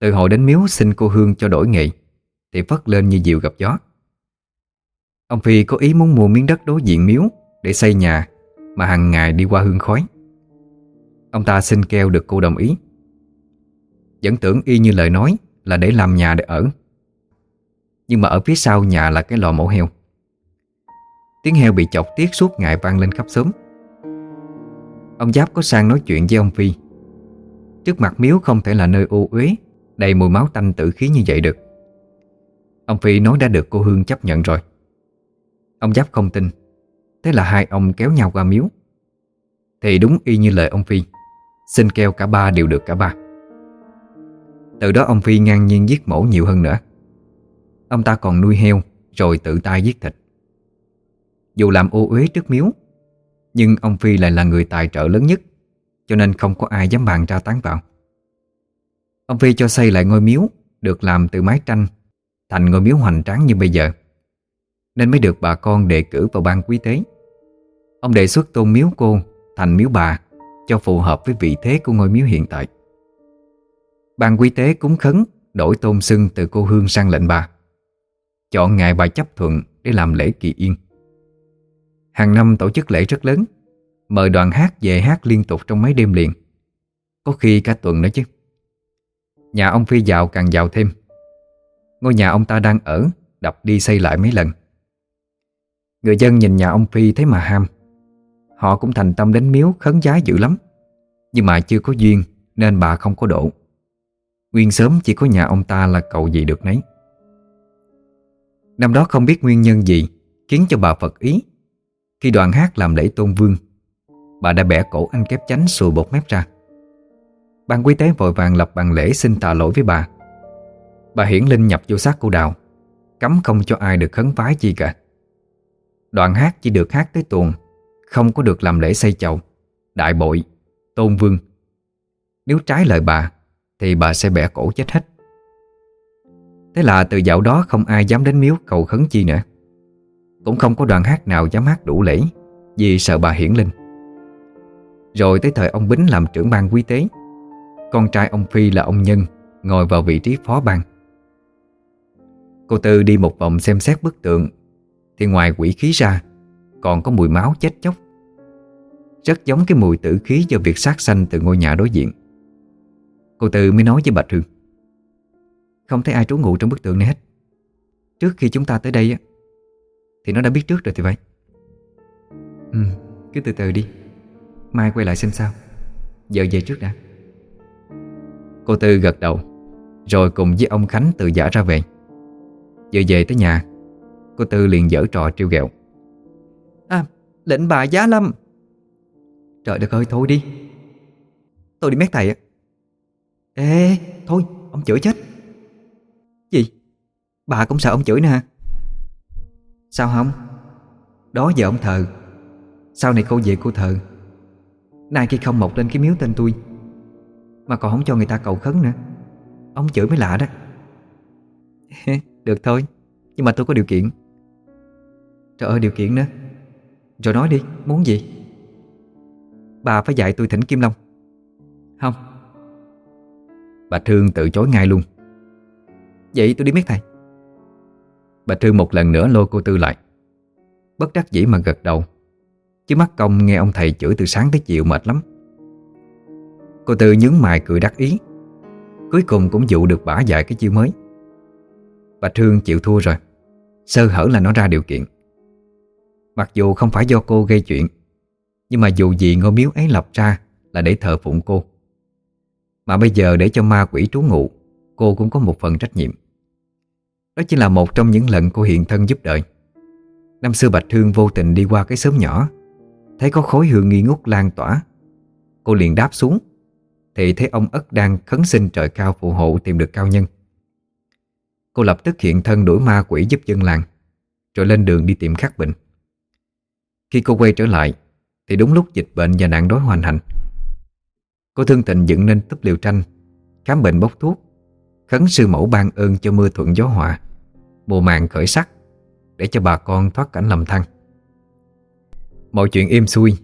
từ hồi đến miếu xin cô Hương cho đổi nghề, Thì phất lên như diều gặp gió. Ông Phi có ý muốn mua miếng đất đối diện miếu Để xây nhà Mà hàng ngày đi qua hương khói. Ông ta xin keo được cô đồng ý. Vẫn tưởng y như lời nói Là để làm nhà để ở. Nhưng mà ở phía sau nhà là cái lò mổ heo. Tiếng heo bị chọc tiết suốt ngày vang lên khắp xóm. Ông Giáp có sang nói chuyện với ông Phi. Trước mặt miếu không thể là nơi ô uế Đầy mùi máu tanh tử khí như vậy được. Ông Phi nói đã được cô Hương chấp nhận rồi. Ông Giáp không tin, Thế là hai ông kéo nhau qua miếu. Thì đúng y như lời ông Phi, Xin keo cả ba đều được cả ba. Từ đó ông Phi ngang nhiên giết mổ nhiều hơn nữa. Ông ta còn nuôi heo, Rồi tự tay giết thịt. Dù làm ô uế trước miếu, Nhưng ông Phi lại là người tài trợ lớn nhất, Cho nên không có ai dám bàn tra tán vào. Ông Phi cho xây lại ngôi miếu, Được làm từ mái tranh, Thành ngôi miếu hoành tráng như bây giờ, Nên mới được bà con đề cử vào ban quý tế. Ông đề xuất tôn miếu cô Thành miếu bà Cho phù hợp với vị thế của ngôi miếu hiện tại. Ban quý tế cúng khấn Đổi tôn xưng từ cô Hương sang lệnh bà, Chọn ngày bà chấp thuận Để làm lễ kỳ yên. Hàng năm tổ chức lễ rất lớn, Mời đoàn hát về hát liên tục trong mấy đêm liền. Có khi cả tuần nữa chứ. Nhà ông Phi giàu càng giàu thêm. Ngôi nhà ông ta đang ở, Đập đi xây lại mấy lần. Người dân nhìn nhà ông Phi thấy mà ham. Họ cũng thành tâm đến miếu khấn giá dữ lắm. Nhưng mà chưa có duyên, Nên bà không có độ. Nguyên sớm chỉ có nhà ông ta là cầu gì được nấy. Năm đó không biết nguyên nhân gì, Khiến cho bà Phật ý. Khi đoàn hát làm lễ tôn vương, Bà đã bẻ cổ anh kép chánh sùi bột mép ra. Ban quý tế vội vàng lập bàn lễ xin tạ lỗi với bà. Bà hiển linh nhập vô xác cô đào, Cấm không cho ai được khấn vái chi cả. Đoạn hát chỉ được hát tới tuồng, Không có được làm lễ xây chầu. Đại bội, Tôn vương. Nếu trái lời bà, Thì bà sẽ bẻ cổ chết hết. Thế là từ dạo đó không ai dám đến miếu cầu khấn chi nữa. Cũng không có đoàn hát nào dám hát đủ lễ, Vì sợ bà hiển linh. Rồi tới thời ông Bính làm trưởng ban quý tế con trai ông Phi là ông Nhân Ngồi vào vị trí phó ban. Cô Tư đi một vòng xem xét bức tượng Thì ngoài quỷ khí ra Còn có mùi máu chết chóc. Rất giống cái mùi tử khí Do việc sát sanh từ ngôi nhà đối diện. Cô Tư mới nói với Bạch Hương Không thấy ai trú ngụ trong bức tượng này hết. Trước khi chúng ta tới đây á Thì nó đã biết trước rồi thì vậy Ừ, cứ từ từ đi Mai quay lại xem sao. Giờ về trước đã. Cô Tư gật đầu Rồi cùng với ông Khánh từ giả ra về. Vừa về tới nhà Cô Tư liền dở trò trêu ghẹo. À lệnh bà giá lâm. Trời đất ơi thôi đi. Tôi đi mét thầy á Ê thôi ông chửi chết. Gì? Bà cũng sợ ông chửi nè hả? Sao không? Đó giờ ông thờ. Sau này cô về cô thờ. Nay khi không mọc lên cái miếu tên tôi mà còn không cho người ta cầu khấn nữa. Ông chửi mới lạ đó. Được thôi, Nhưng mà tôi có điều kiện. Trời ơi, điều kiện nữa. Rồi nói đi, muốn gì? Bà phải dạy tôi thỉnh Kim Long. Không. Bà Thương tự chối ngay luôn. Vậy tôi đi biết thầy Bà Thương một lần nữa lôi cô Tư lại. Bất đắc dĩ mà gật đầu. Chứ mắt công nghe ông thầy chửi từ sáng tới chiều mệt lắm. Cô Tư nhướng mày cười đắc ý. Cuối cùng cũng dụ được bả dạy cái chiêu mới. Bạch Hương chịu thua rồi. Sơ hở là nó ra điều kiện. Mặc dù không phải do cô gây chuyện, Nhưng mà dù gì ngôi miếu ấy lập ra Là để thờ phụng cô. Mà bây giờ để cho ma quỷ trú ngụ, Cô cũng có một phần trách nhiệm. Đó chỉ là một trong những lần cô hiện thân giúp đời Năm xưa Bạch Hương vô tình đi qua cái xóm nhỏ, Thấy có khối hương nghi ngút lan tỏa. Cô liền đáp xuống. Thì thấy ông ất đang khấn xin trời cao phù hộ tìm được cao nhân. Cô lập tức hiện thân đuổi ma quỷ giúp dân làng Rồi lên đường đi tìm khắc bệnh Khi cô quay trở lại Thì đúng lúc dịch bệnh và nạn đói hoành hành. Cô thương tình dựng nên túp liều tranh Khám bệnh bốc thuốc Khấn sư mẫu ban ơn cho mưa thuận gió hòa, Mùa màng khởi sắc Để cho bà con thoát cảnh lầm than. Mọi chuyện êm xuôi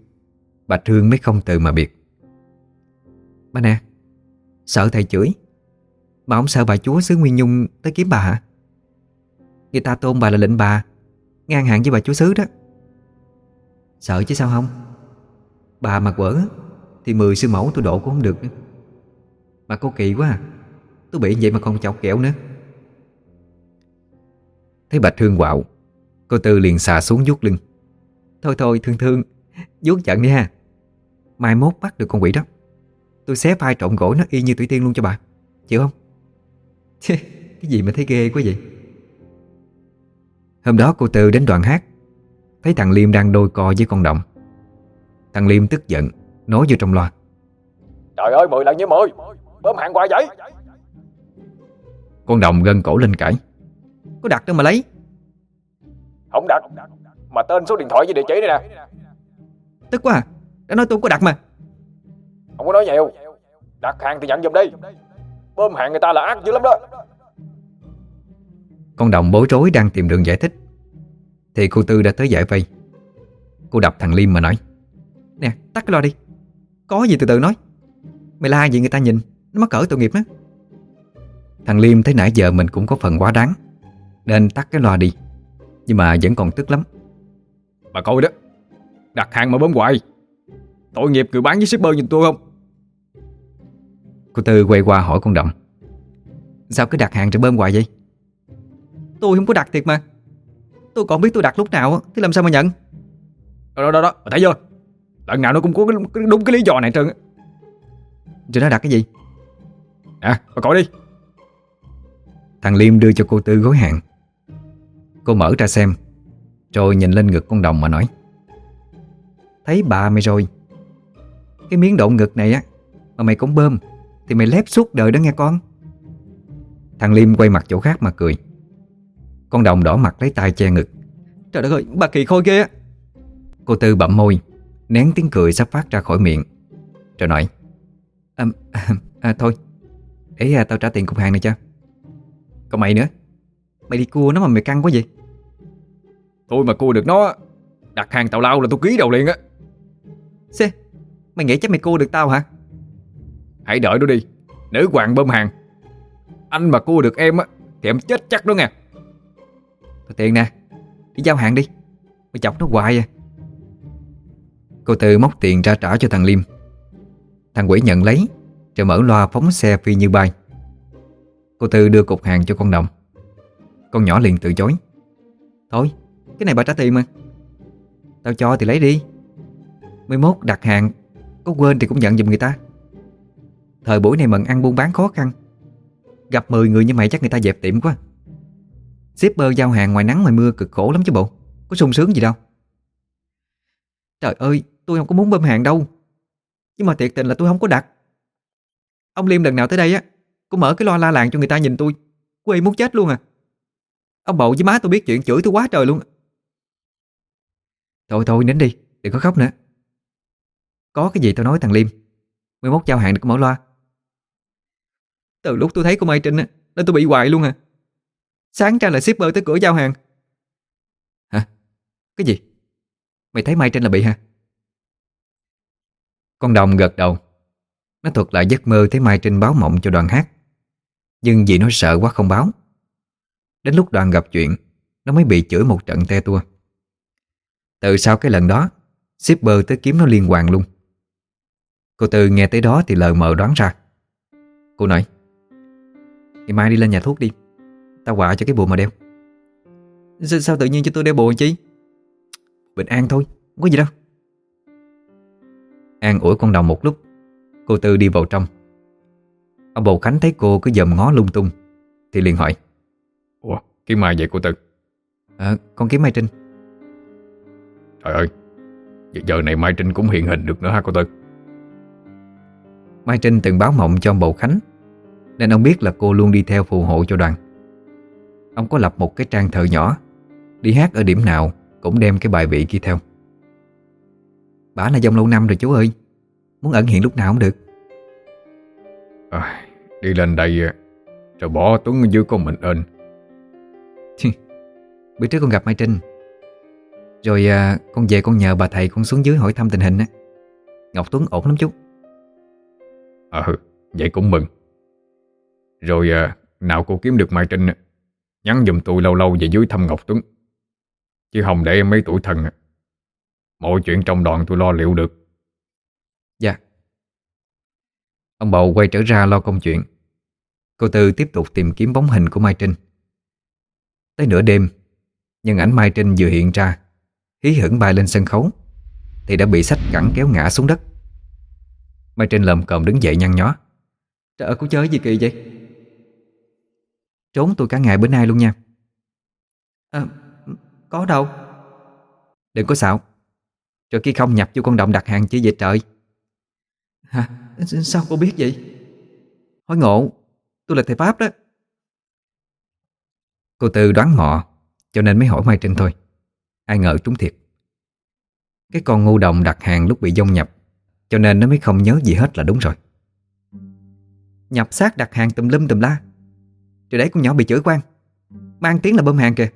Bạch Hương mới không từ mà biệt. Bà nè. Sợ thầy chửi. Bà không sợ bà chúa xứ Nguyên Nhung tới kiếm bà hả? Người ta tôn bà là lệnh bà, Ngang hàng với bà chúa xứ đó. Sợ chứ sao không? Bà mà quở Thì mười sư mẫu tôi độ cũng không được. Bà cô kỳ quá à. Tôi bị vậy mà còn chọc kẹo nữa. Thấy Bạch thương quạo, Cô Tư liền xà xuống vuốt lưng. Thôi thôi, thương thương, vuốt giận đi ha. Mai mốt bắt được con quỷ đó. Tôi xé phai trộn gỗ nó y như Thủy Tiên luôn cho bà. Chịu không? Cái gì mà thấy ghê quá vậy? Hôm đó cô Tư đến đoàn hát Thấy thằng Liêm đang đôi co với con động. Thằng Liêm tức giận Nói vô trong loa. Trời ơi mười lần như mười. Bơm hàng qua vậy? Con đồng gân cổ lên cãi. Có đặt đâu mà lấy. Không đặt. Mà tên số điện thoại với địa chỉ đây nè. Tức quá à Đã nói tôi có đặt mà Không có nói nhiều Đặt hàng thì nhận giùm đi. Bơm hàng người ta là ác dữ lắm đó. Con đồng bối rối đang tìm đường giải thích. Thì cô Tư đã tới giải vây. Cô đập thằng Liêm mà nói Nè tắt cái loa đi. Có gì từ từ nói. Mày la gì người ta nhìn Nó mắc cỡ tội nghiệp đó Thằng Liêm thấy nãy giờ mình cũng có phần quá đáng Nên tắt cái loa đi. Nhưng mà vẫn còn tức lắm. Bà coi đó Đặt hàng mà bấm hoài Tội nghiệp người bán với shipper nhìn tôi không? Cô Tư quay qua hỏi con Động. Sao cứ đặt hàng rồi bơm hoài vậy? Tôi không có đặt thiệt mà. Tôi còn biết tôi đặt lúc nào Thì làm sao mà nhận? Đó đó đó, đó. thấy chưa? Lần nào nó cũng có cái, đúng cái lý do này trơn Rồi nó đặt cái gì? À bà coi đi. Thằng Liêm đưa cho cô Tư gói hàng. Cô mở ra xem Rồi nhìn lên ngực con đồng mà nói. Thấy bà mày rồi Cái miếng độn ngực này á Mà mày cũng bơm Thì mày lép suốt đời đó nghe con. Thằng Liêm quay mặt chỗ khác mà cười. Con đồng đỏ mặt lấy tay che ngực. Trời đất ơi bà kỳ khôi ghê á. Cô Tư bậm môi Nén tiếng cười sắp phát ra khỏi miệng. Rồi nói à, à, à, Thôi. Để à, tao trả tiền cục hàng này cho. Còn mày nữa. Mày đi cua nó mà mày căng quá vậy. Tôi mà cua được nó Đặt hàng tào lao là tôi ký đầu liền á. Xê Mày nghĩ chắc mày cua được tao hả? Hãy đợi đó đi. Nữ hoàng bơm hàng. Anh mà cua được em á Thì em chết chắc đó nha Thôi tiền nè Đi giao hàng đi. Mày chọc nó hoài à. Cô Tư móc tiền ra trả cho thằng Liêm. Thằng quỷ nhận lấy Rồi mở loa phóng xe phi như bay. Cô Tư đưa cục hàng cho con đồng. Con nhỏ liền từ chối. Thôi cái này bà trả tiền mà. Tao cho thì lấy đi. Mới mốt đặt hàng có quên thì cũng nhận giùm người ta. Thời buổi này mận ăn buôn bán khó khăn. Gặp 10 người như mày chắc người ta dẹp tiệm quá. Shipper giao hàng ngoài nắng ngoài mưa cực khổ lắm chứ bộ. Có sung sướng gì đâu. Trời ơi, tôi không có muốn bơm hàng đâu. Nhưng mà thiệt tình là tôi không có đặt. Ông Liêm lần nào tới đây á, Cũng mở cái loa la làng cho người ta nhìn tôi. Quê muốn chết luôn à. Ông bầu với má tôi biết chuyện chửi tôi quá trời luôn. Thôi thôi, nín đi, Đừng có khóc nữa. Có cái gì tao nói thằng Liêm? 11 giao hàng được mở loa. Từ lúc tôi thấy cô Mai Trinh á, Nên tôi bị hoài luôn à. Sáng ra là shipper tới cửa giao hàng. Hả? Cái gì? Mày thấy Mai Trinh là bị hả? Con đồng gật đầu. Nó thuật lại giấc mơ thấy Mai Trinh báo mộng cho đoàn hát. Nhưng vì nó sợ quá không báo. Đến lúc đoàn gặp chuyện, Nó mới bị chửi một trận te tua. Từ sau cái lần đó, Shipper tới kiếm nó liên hoàn luôn. Cô Tư nghe tới đó thì lờ mờ đoán ra. Cô nói Ngày mai đi lên nhà thuốc đi Tao quạ cho cái bùa mà đeo. Sao, sao tự nhiên cho tôi đeo bùa chi? Bình an thôi Không có gì đâu. An ủi con đồng một lúc Cô Tư đi vào trong. Ông bầu Khánh thấy cô cứ dòm ngó lung tung Thì liền hỏi Ủa Kiếm ai vậy cô Tư? À, Con kiếm Mai Trinh. Trời ơi Giờ này Mai Trinh cũng hiện hình được nữa ha cô Tư Mai Trinh từng báo mộng cho ông Bầu Khánh Nên ông biết là cô luôn đi theo phù hộ cho đoàn. Ông có lập một cái trang thờ nhỏ Đi hát ở điểm nào Cũng đem cái bài vị kia theo. Bà là dòng lâu năm rồi chú ơi Muốn ẩn hiện lúc nào cũng được. À, Đi lên đây Rồi bỏ Tuấn ở dưới con mình ơn Bữa trước con gặp Mai Trinh. Rồi à, con về con nhờ bà thầy con xuống dưới hỏi thăm tình hình á. Ngọc Tuấn ổn lắm chú Ờ vậy cũng mừng. Rồi à, nào cô kiếm được Mai Trinh Nhắn giùm tôi lâu lâu về dưới thăm Ngọc Tuấn. Chứ không để em mấy tuổi thần Mọi chuyện trong đoàn tôi lo liệu được. Dạ. Ông bầu quay trở ra lo công chuyện. Cô Tư tiếp tục tìm kiếm bóng hình của Mai Trinh. Tới nửa đêm Nhưng ảnh Mai Trinh vừa hiện ra Hí hửng bay lên sân khấu Thì đã bị sách cẳng kéo ngã xuống đất. Mai Trinh lầm còm đứng dậy nhăn nhó. Trời ơi, cô chơi gì kỳ vậy? Trốn tôi cả ngày bữa nay luôn nha. À, Có đâu. Đừng có xạo. Rồi khi không nhập vô con động đặt hàng chi vậy trời? Hả? Sao cô biết vậy? Hỏi ngộ Tôi là thầy Pháp đó. Cô Tư đoán mò Cho nên mới hỏi Mai Trinh thôi. Ai ngờ trúng thiệt. Cái con ngu đồng đặt hàng lúc bị dông nhập cho nên nó mới không nhớ gì hết là đúng rồi. Nhập xác đặt hàng tùm lum tùm la. Rồi đấy con nhỏ bị chửi quan Mang tiếng là bơm hàng kìa.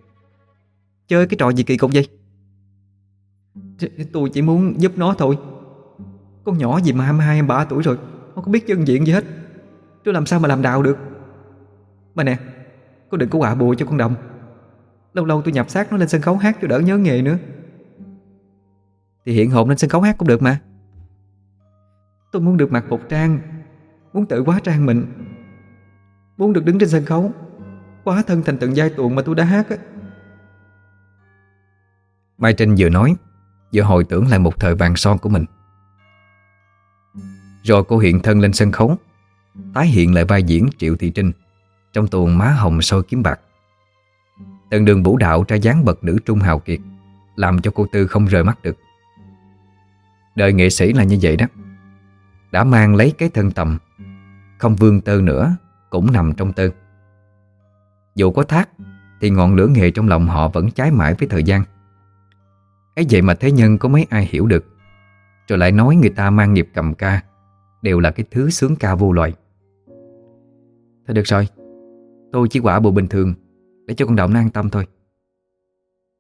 Chơi cái trò gì kỳ cục vậy? Tôi chỉ muốn giúp nó thôi. Con nhỏ gì mà 22, 23 tuổi rồi Không có biết chân diện gì hết. Tôi làm sao mà làm đạo được? Mà nè Cô đừng có quả bùa cho con đồng. Lâu lâu tôi nhập xác nó lên sân khấu hát cho đỡ nhớ nghề nữa. Thì hiện hồn lên sân khấu hát cũng được mà. Tôi muốn được mặc phục trang, Muốn tự hóa trang mình. Muốn được đứng trên sân khấu Quá thân thành từng giai tuồng mà tôi đã hát á. Mai Trinh vừa nói, Vừa hồi tưởng lại một thời vàng son của mình. Rồi cô hiện thân lên sân khấu, Tái hiện lại vai diễn Triệu Thị Trinh Trong tuồng má hồng sôi kiếm bạc. Tận đường vũ đạo ra dáng bậc nữ trung hào kiệt, Làm cho cô Tư không rời mắt được. Đời nghệ sĩ là như vậy đó. Đã mang lấy cái thân tầm. Không vương tơ nữa, Cũng nằm trong tơ. Dù có thác, Thì ngọn lửa nghề trong lòng họ vẫn cháy mãi với thời gian. Ấy vậy mà thế nhân có mấy ai hiểu được. Rồi lại nói người ta mang nghiệp cầm ca, Đều là cái thứ sướng ca vô loại Thôi được rồi, Tôi chỉ quả bộ bình thường, Để cho con Động nó an tâm thôi.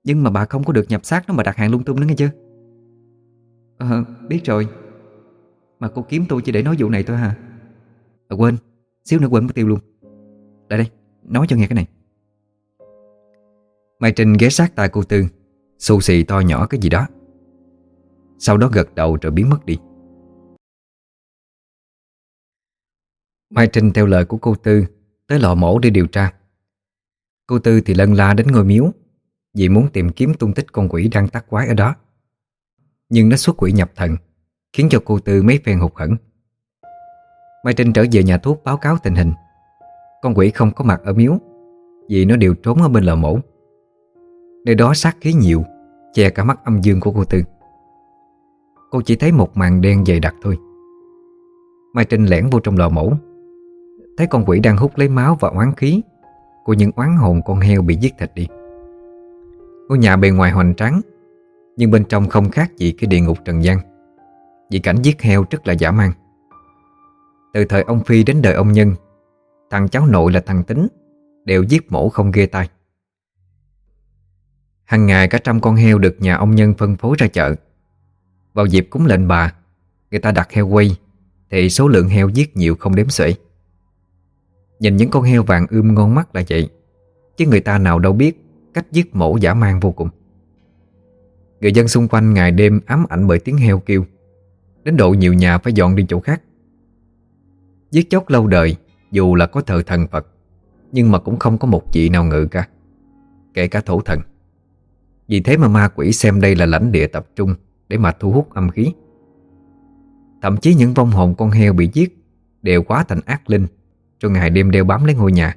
Nhưng mà bà không có được nhập xác nó mà đặt hàng lung tung nữa nghe chưa? Ờ biết rồi. Mà cô kiếm tôi chỉ để nói vụ này thôi hả? À quên. Xíu nữa quên mất tiêu luôn. Lại đây, Nói cho nghe cái này. Mai Trinh ghé sát tai cô Tư. Xù xì to nhỏ cái gì đó. Sau đó gật đầu rồi biến mất đi. Mai Trinh theo lời của cô Tư, Tới lò mổ để điều tra. Cô Tư thì lân la đến ngôi miếu, Vì muốn tìm kiếm tung tích con quỷ đang tác quái ở đó. Nhưng nó xuất quỷ nhập thần. Khiến cho cô Tư mấy phen hụt hẫng. Mai Trinh trở về nhà thuốc báo cáo tình hình. Con quỷ không có mặt ở miếu, Vì nó đều trốn ở bên lò mổ. Nơi đó sát khí nhiều, Che cả mắt âm dương của cô Tư. Cô chỉ thấy một màn đen dày đặc thôi. Mai Trinh lẻn vô trong lò mổ. Thấy con quỷ đang hút lấy máu và oán khí Của những oán hồn con heo bị giết thịt đi. Ngôi nhà bề ngoài hoành tráng, Nhưng bên trong không khác gì cái địa ngục trần gian. Vì cảnh giết heo rất là dã man Từ thời ông Phi đến đời ông Nhân, Thằng cháu nội là thằng Tính, Đều giết mổ không ghê tai. Hằng ngày cả trăm con heo được nhà ông Nhân phân phối ra chợ. Vào dịp cúng lệnh bà, Người ta đặt heo quay, Thì số lượng heo giết nhiều không đếm xuể. Nhìn những con heo vàng ươm ngon mắt là vậy, Chứ người ta nào đâu biết Cách giết mổ giả man vô cùng. Người dân xung quanh ngày đêm ám ảnh bởi tiếng heo kêu. Đến độ nhiều nhà phải dọn đi chỗ khác. Giết chóc lâu đời, Dù là có thờ thần Phật, Nhưng mà cũng không có một vị nào ngự cả, Kể cả thổ thần. Vì thế mà ma quỷ xem đây là lãnh địa tập trung Để mà thu hút âm khí. Thậm chí những vong hồn con heo bị giết Đều quá thành ác linh Cho ngày đêm đeo bám lấy ngôi nhà.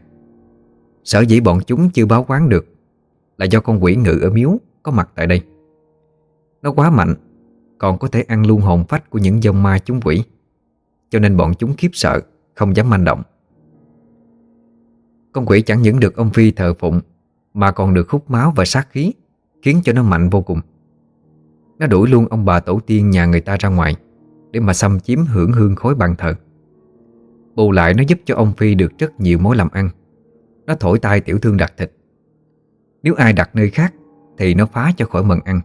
Sở dĩ bọn chúng chưa báo quán được Là do con quỷ ngự ở miếu Có mặt tại đây. Nó quá mạnh còn có thể ăn luôn hồn phách của những dông ma chúng quỷ. Cho nên bọn chúng khiếp sợ, Không dám manh động. Con quỷ chẳng những được ông Phi thờ phụng, Mà còn được hút máu và sát khí, Khiến cho nó mạnh vô cùng. Nó đuổi luôn ông bà tổ tiên nhà người ta ra ngoài, Để mà xâm chiếm hưởng hương khối bàn thờ. Bù lại nó giúp cho ông Phi được rất nhiều mối làm ăn. Nó thổi tay tiểu thương đặt thịt. Nếu ai đặt nơi khác, Thì nó phá cho khỏi mần ăn.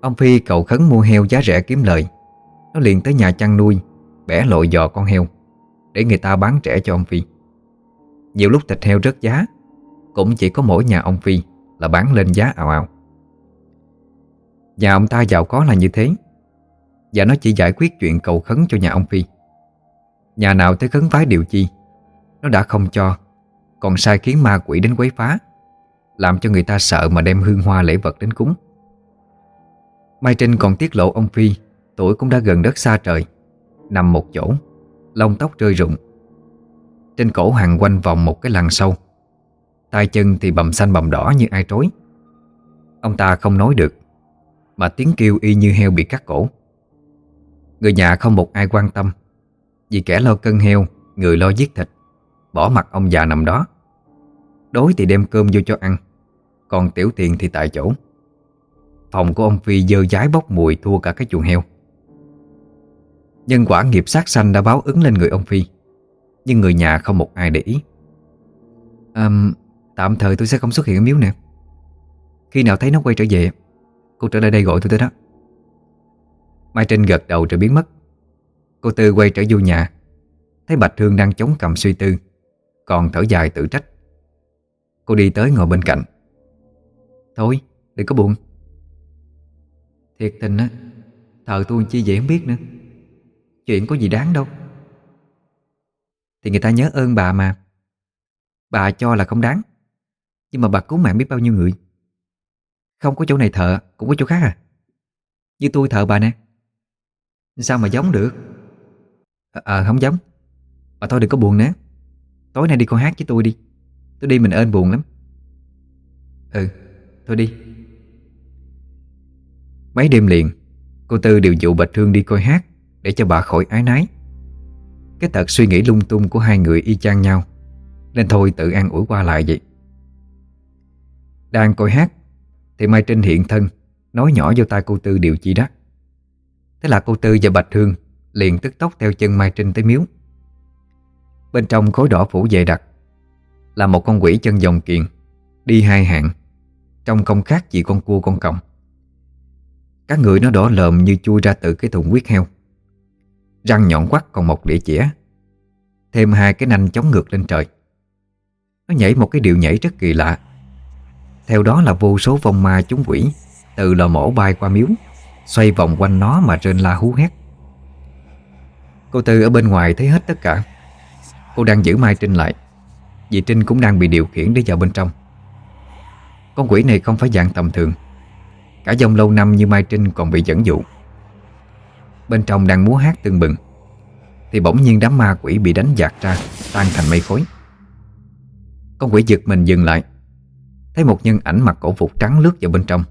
Ông Phi cầu khấn mua heo giá rẻ kiếm lời. Nó liền tới nhà chăn nuôi, Bẻ lội giò con heo, Để người ta bán rẻ cho ông Phi. Nhiều lúc thịt heo rớt giá, Cũng chỉ có mỗi nhà ông Phi Là bán lên giá ảo ảo Nhà ông ta giàu có là như thế, Và nó chỉ giải quyết chuyện cầu khấn cho nhà ông Phi. Nhà nào tới khấn vái điều chi, Nó đã không cho, Còn sai khiến ma quỷ đến quấy phá, Làm cho người ta sợ mà đem hương hoa lễ vật đến cúng. Mai Trinh còn tiết lộ ông Phi, Tuổi cũng đã gần đất xa trời. Nằm một chỗ, Lông tóc rơi rụng. Trên cổ hàng quanh vòng một cái lằn sâu. Tay chân thì bầm xanh bầm đỏ như ai trối. Ông ta không nói được, Mà tiếng kêu y như heo bị cắt cổ. Người nhà không một ai quan tâm, vì kẻ lo cân heo, Người lo giết thịt, Bỏ mặt ông già nằm đó. Đối thì đem cơm vô cho ăn, Còn tiểu tiền thì tại chỗ. Phòng của ông Phi dơ dái bốc mùi Thua cả cái chuồng heo. Nhân quả nghiệp sát sanh đã báo ứng lên người ông Phi Nhưng người nhà không một ai để ý. À, Tạm thời tôi sẽ không xuất hiện ở miếu nè Khi nào thấy nó quay trở về Cô trở lại đây gọi tôi tới đó. Mai Trinh gật đầu rồi biến mất. Cô Tư quay trở vô nhà Thấy Bạch Hương đang chống cầm suy tư Còn thở dài tự trách. Cô đi tới ngồi bên cạnh. Thôi đừng có buồn. Thiệt tình á Thờ tôi chi vậy không biết nữa. Chuyện có gì đáng đâu. Thì người ta nhớ ơn bà mà. Bà cho là không đáng. Nhưng mà bà cứu mạng biết bao nhiêu người. Không có chỗ này thợ Cũng có chỗ khác à. Như tôi thợ bà nè. Sao mà giống được? Ờ à, không giống. Mà thôi đừng có buồn nữa. Tối nay đi con hát với tôi đi. Tôi đi mình ơn buồn lắm. Ừ thôi đi. Mấy đêm liền, Cô Tư đều dụ Bạch Hương đi coi hát Để cho bà khỏi ái nái Cái tật suy nghĩ lung tung của hai người y chang nhau, Nên thôi tự an ủi qua lại vậy. Đang coi hát, Thì Mai Trinh hiện thân, Nói nhỏ vô tai cô Tư điều chi đó. Thế là cô Tư và Bạch Hương Liền tức tốc theo chân Mai Trinh tới miếu. Bên trong khối đỏ phủ dày đặc, Là một con quỷ chân dòng kiền, Đi hai hạng Trông không khác gì con cua con còng các người nó đỏ lợm như chui ra từ cái thùng huyết heo. Răng nhọn quắt còn một đĩa chĩa. Thêm hai cái nanh chống ngược lên trời. Nó nhảy một cái điệu nhảy rất kỳ lạ. Theo đó là vô số vong ma chúng quỷ Từ lò mổ bay qua miếu, Xoay vòng quanh nó mà rên la hú hét. Cô Tư ở bên ngoài thấy hết tất cả. Cô đang giữ Mai Trinh lại, Vì Trinh cũng đang bị điều khiển để vào bên trong. Con quỷ này không phải dạng tầm thường. Cả dòng lâu năm như Mai Trinh còn bị dẫn dụ. Bên trong đang múa hát tưng bừng, Thì bỗng nhiên đám ma quỷ bị đánh giạt ra, Tan thành mây khối Con quỷ giật mình dừng lại, Thấy một nhân ảnh mặc cổ phục trắng lướt vào bên trong.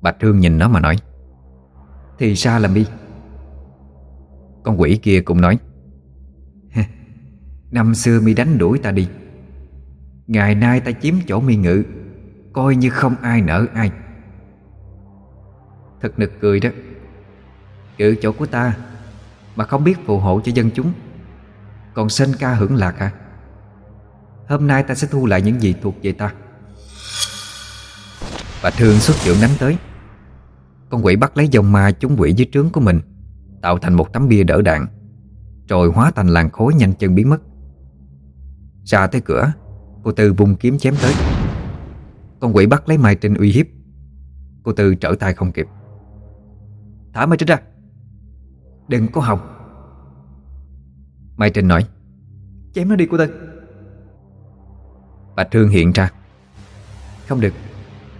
Bạch Hương nhìn nó mà nói, Thì ra là mi. Con quỷ kia cũng nói Năm xưa mi đánh đuổi ta đi, Ngày nay ta chiếm chỗ mi ngự, Coi như không ai nợ ai. Thật nực cười đó. Cự chỗ của ta Mà không biết phù hộ cho dân chúng. Còn sinh ca hưởng lạc hả? Hôm nay ta sẽ thu lại những gì thuộc về ta. Bà Thương xuất trưởng đánh tới. Con quỷ bắt lấy dòng ma chúng quỷ dưới trướng của mình, Tạo thành một tấm bia đỡ đạn Rồi hóa thành làn khối nhanh chân biến mất. Ra tới cửa, Cô Tư vung kiếm chém tới. Con quỷ bắt lấy Mai Trinh uy hiếp. Cô Tư trở tay không kịp. Thả Mai Trinh ra. Đừng có hòng. Mai Trinh nói. Chém nó đi cô Tư Bạch Hương hiện ra. Không được.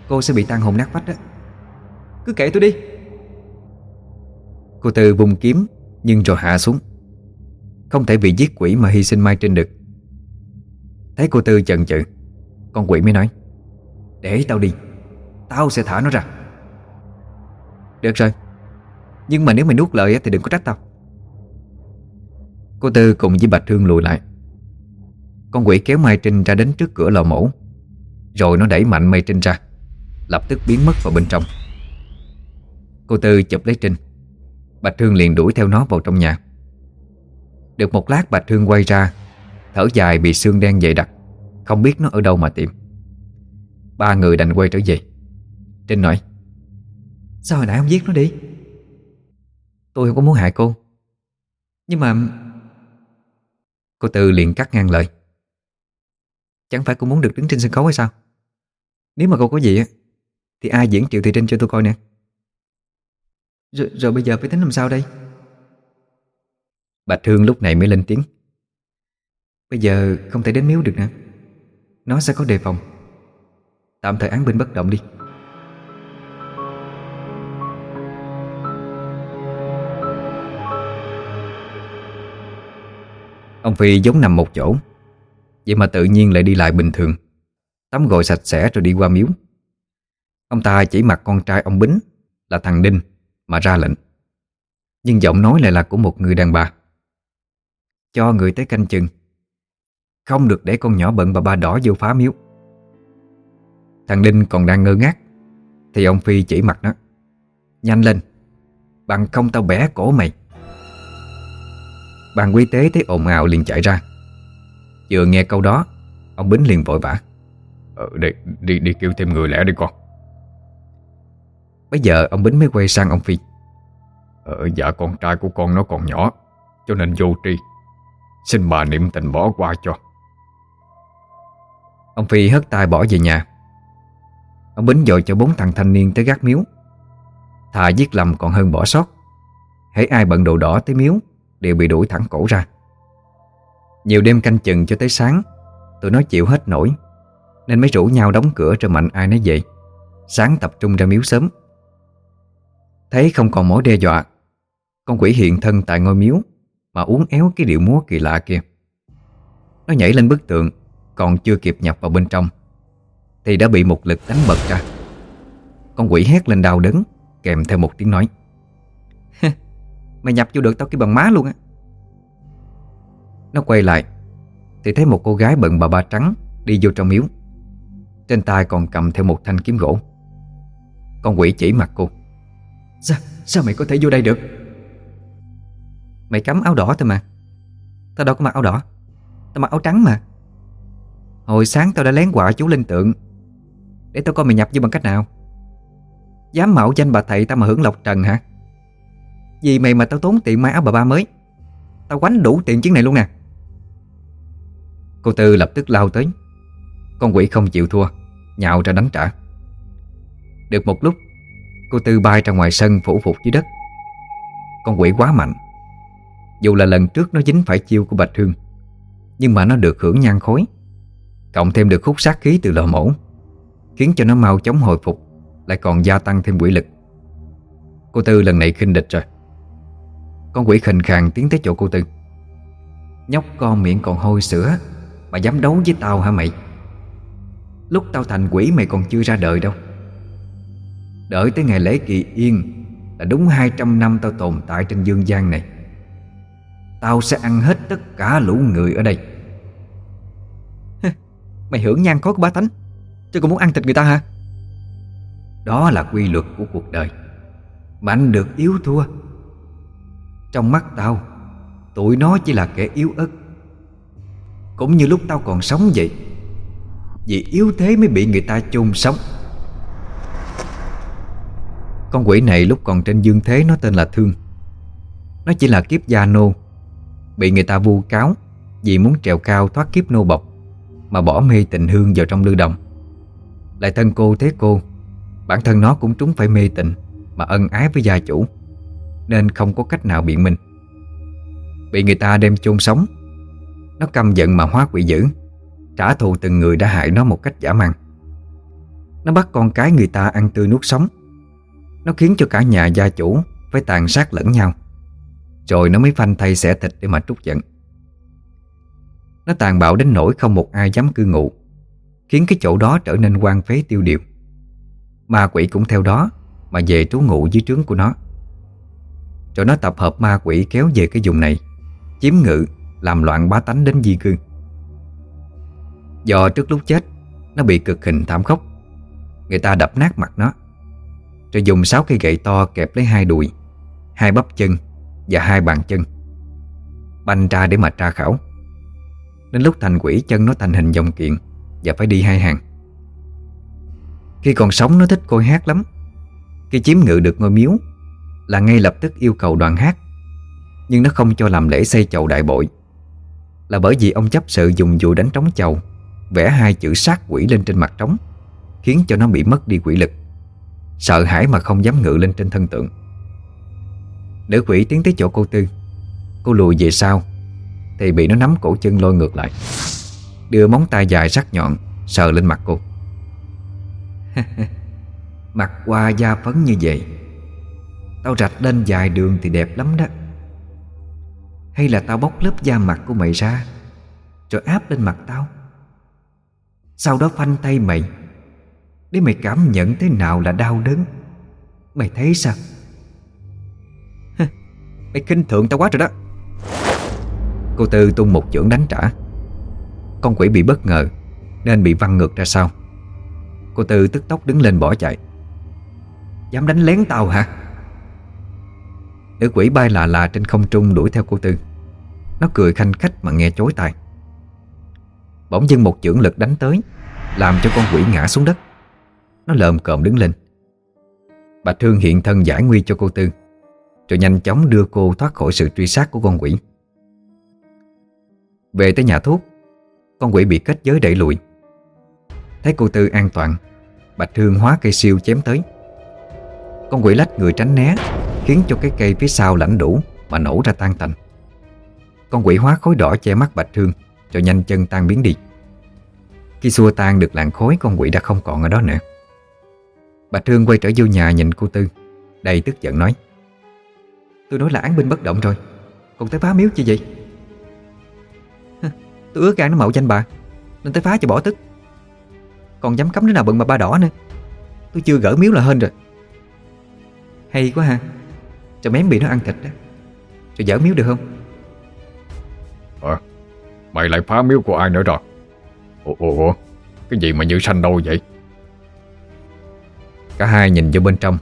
Cô sẽ bị tan hồn nát vách đó. Cứ kệ tôi đi. Cô Tư vùng kiếm Nhưng rồi hạ xuống. Không thể vì giết quỷ mà hy sinh Mai Trinh được. Thấy cô Tư chần chừ Con quỷ mới nói. Để tao đi. Tao sẽ thả nó ra. Được rồi nhưng mà nếu mày nuốt lời thì đừng có trách tao. Cô Tư cùng với Bạch Hương lùi lại. Con quỷ kéo Mai Trinh ra đến trước cửa lò mổ. Rồi nó đẩy mạnh Mai Trinh ra, Lập tức biến mất vào bên trong. Cô Tư chụp lấy Trinh. Bạch Hương liền đuổi theo nó vào trong nhà. Được một lát Bạch Hương quay ra, Thở dài bị xương đen dày đặc, Không biết nó ở đâu mà tìm. Ba người đành quay trở về. Trinh nói, Sao hồi nãy không giết nó đi? Tôi không có muốn hại cô. Nhưng mà Cô Tư liền cắt ngang lời. Chẳng phải cô muốn được đứng trên sân khấu hay sao? Nếu mà cô có gì Thì ai diễn Triệu Thị Trinh cho tôi coi nè. Rồi, rồi bây giờ phải tính làm sao đây? Bạch Hương lúc này mới lên tiếng. Bây giờ không thể đến miếu được nè Nó sẽ có đề phòng. Tạm thời án binh bất động đi. Ông Phi giống nằm một chỗ. Vậy mà tự nhiên lại đi lại bình thường. Tắm gội sạch sẽ rồi đi qua miếu. Ông ta chỉ mặc con trai ông Bính Là thằng Đinh Mà ra lệnh. Nhưng giọng nói lại là của một người đàn bà. Cho người tới canh chừng. Không được để con nhỏ bận bà ba đỏ vô phá miếu. Thằng Đinh còn đang ngơ ngác, Thì ông Phi chỉ mặt nó. Nhanh lên, Bằng không tao bẻ cổ mày. Bàn quy tế thấy ồn ào liền chạy ra. Vừa nghe câu đó Ông Bính liền vội vã. Ờ, đi, đi, đi kêu thêm người lẻ đi con. Bây giờ ông Bính mới quay sang ông Phi. Ờ dạ con trai của con nó còn nhỏ Cho nên vô tri. Xin bà niệm tình bỏ qua cho. Ông Phi hất tay bỏ về nhà. Ông Bính dội cho bốn thằng thanh niên tới gác miếu. Thà giết lầm còn hơn bỏ sót. Hãy ai bận đồ đỏ tới miếu Đều bị đuổi thẳng cổ ra. Nhiều đêm canh chừng cho tới sáng, Tụi nó chịu hết nổi, Nên mới rủ nhau đóng cửa cho mạnh ai nấy vậy Sáng tập trung ra miếu sớm. Thấy không còn mối đe dọa, Con quỷ hiện thân tại ngôi miếu Mà uống éo cái điệu múa kỳ lạ kia. Nó nhảy lên bức tượng, Còn chưa kịp nhập vào bên trong, Thì đã bị một lực đánh bật ra. Con quỷ hét lên đau đớn, Kèm theo một tiếng nói. Mày nhập vô được tao cái bằng má luôn á. Nó quay lại Thì thấy một cô gái bận bà ba trắng Đi vô trong miếu. Trên tay còn cầm theo một thanh kiếm gỗ. Con quỷ chỉ mặt cô. Sao, sao mày có thể vô đây được? Mày cắm áo đỏ thôi mà. Tao đâu có mặc áo đỏ. Tao mặc áo trắng mà. Hồi sáng tao đã lén quả chú linh tượng. Để tao coi mày nhập vô bằng cách nào. Dám mạo danh bà thầy tao mà hưởng lộc trần hả vì mày mà tao tốn tiền mai áo bà ba mới. Tao quánh đủ tiền chuyến này luôn nè. Cô Tư lập tức lao tới. Con quỷ không chịu thua, nhào ra đánh trả. Được một lúc, Cô Tư bay ra ngoài sân phủ phục dưới đất. Con quỷ quá mạnh. Dù là lần trước nó dính phải chiêu của Bạch Hương, Nhưng mà nó được hưởng nhan khối. Cộng thêm được khúc sát khí từ lò mổ, Khiến cho nó mau chóng hồi phục, Lại còn gia tăng thêm quỷ lực. Cô Tư lần này khinh địch rồi con quỷ khình khàng tiến tới chỗ cô Tư. Nhóc con miệng còn hôi sữa, Mà dám đấu với tao hả mày? Lúc tao thành quỷ mày còn chưa ra đời đâu. Đợi tới ngày lễ kỳ yên Là đúng 200 năm tao tồn tại trên dương gian này. Tao sẽ ăn hết tất cả lũ người ở đây. Mày hưởng nhan khói của bá tánh. Chứ còn muốn ăn thịt người ta hả? Đó là quy luật của cuộc đời. Mạnh được yếu thua trong mắt tao, Tụi nó chỉ là kẻ yếu ớt. Cũng như lúc tao còn sống vậy, Vì yếu thế mới bị người ta chôn sống. Con quỷ này lúc còn trên dương thế, nó tên là Thương. Nó chỉ là kiếp gia nô, Bị người ta vu cáo Vì muốn trèo cao thoát kiếp nô bọc Mà bỏ mê tình hương vào trong lưu đồng. Lại thân cô thế cô, Bản thân nó cũng trúng phải mê tình, Mà ân ái với gia chủ nên không có cách nào biện minh Bị người ta đem chôn sống, Nó căm giận mà hóa quỷ dữ, Trả thù từng người đã hại nó một cách giả mang Nó bắt con cái người ta ăn tươi nuốt sống. Nó khiến cho cả nhà gia chủ Phải tàn sát lẫn nhau. Rồi nó mới phanh thay xẻ thịt để mà trút giận. Nó tàn bạo đến nỗi không một ai dám cư ngụ, Khiến cái chỗ đó trở nên quan phế tiêu điều. Ma quỷ cũng theo đó Mà về trú ngụ dưới trướng của nó. Rồi nó tập hợp ma quỷ kéo về cái vùng này, Chiếm ngự, Làm loạn bá tánh đến di cư. Do trước lúc chết, Nó bị cực hình thảm khốc. Người ta đập nát mặt nó, Rồi dùng sáu cây gậy to kẹp lấy hai đùi, Hai bắp chân Và hai bàn chân, Banh ra để mà tra khảo. Đến lúc thành quỷ, chân nó thành hình dòng kiện Và phải đi hai hàng. Khi còn sống, nó thích coi hát lắm. Khi chiếm ngự được ngôi miếu là ngay lập tức yêu cầu đoàn hát. Nhưng nó không cho làm lễ xây chầu đại bội. Là bởi vì ông chấp sự dùng dù đánh trống chầu, Vẽ hai chữ sát quỷ lên trên mặt trống, Khiến cho nó bị mất đi quỷ lực. Sợ hãi mà không dám ngự lên trên thân tượng. Nữ quỷ tiến tới chỗ cô Tư. Cô lùi về sau, Thì bị nó nắm cổ chân lôi ngược lại. Đưa móng tay dài sắc nhọn, Sờ lên mặt cô. Mặt qua da phấn như vậy Tao rạch lên dài đường thì đẹp lắm đó. Hay là tao bóc lớp da mặt của mày ra, Rồi áp lên mặt tao. Sau đó phanh tay mày, Để mày cảm nhận thế nào là đau đớn. Mày thấy sao? Mày khinh thường tao quá rồi đó. Cô Tư tung một chưởng đánh trả. Con quỷ bị bất ngờ, Nên bị văng ngược ra sau. Cô Tư tức tốc đứng lên bỏ chạy. Dám đánh lén tao hả? Nữ quỷ bay lạ lạ trên không trung đuổi theo cô Tư. Nó cười khanh khách mà nghe chối tai. Bỗng dưng một chưởng lực đánh tới, Làm cho con quỷ ngã xuống đất. Nó lờm cộm đứng lên. Bạch Thương hiện thân giải nguy cho cô Tư, Rồi nhanh chóng đưa cô thoát khỏi sự truy sát của con quỷ. Về tới nhà thuốc, Con quỷ bị kết giới đẩy lùi. Thấy cô Tư an toàn Bạch Thương hóa cây siêu chém tới. Con quỷ lách người tránh né Khiến cho cái cây phía sau lãnh đủ Mà nổ ra tan tành. Con quỷ hóa khối đỏ che mắt Bạch Thương, Rồi nhanh chân tan biến đi. Khi xua tan được làn khối Con quỷ đã không còn ở đó nữa. Bạch Thương quay trở vô nhà nhìn cô Tư, Đầy tức giận nói, Tôi nói là án binh bất động rồi, Còn tới phá miếu chi vậy? Tôi ước gan nó mạo danh bà, Nên tới phá cho bỏ tức. Còn dám cấm đứa nào bận mà ba đỏ nữa, Tôi chưa gỡ miếu là hên rồi. Hay quá ha. Cho mém bị nó ăn thịt đó Rồi dỡ miếu được không? Ờ Mày lại phá miếu của ai nữa rồi? Ủa, ủa Cái gì mà như sanh đâu vậy? Cả hai nhìn vô bên trong.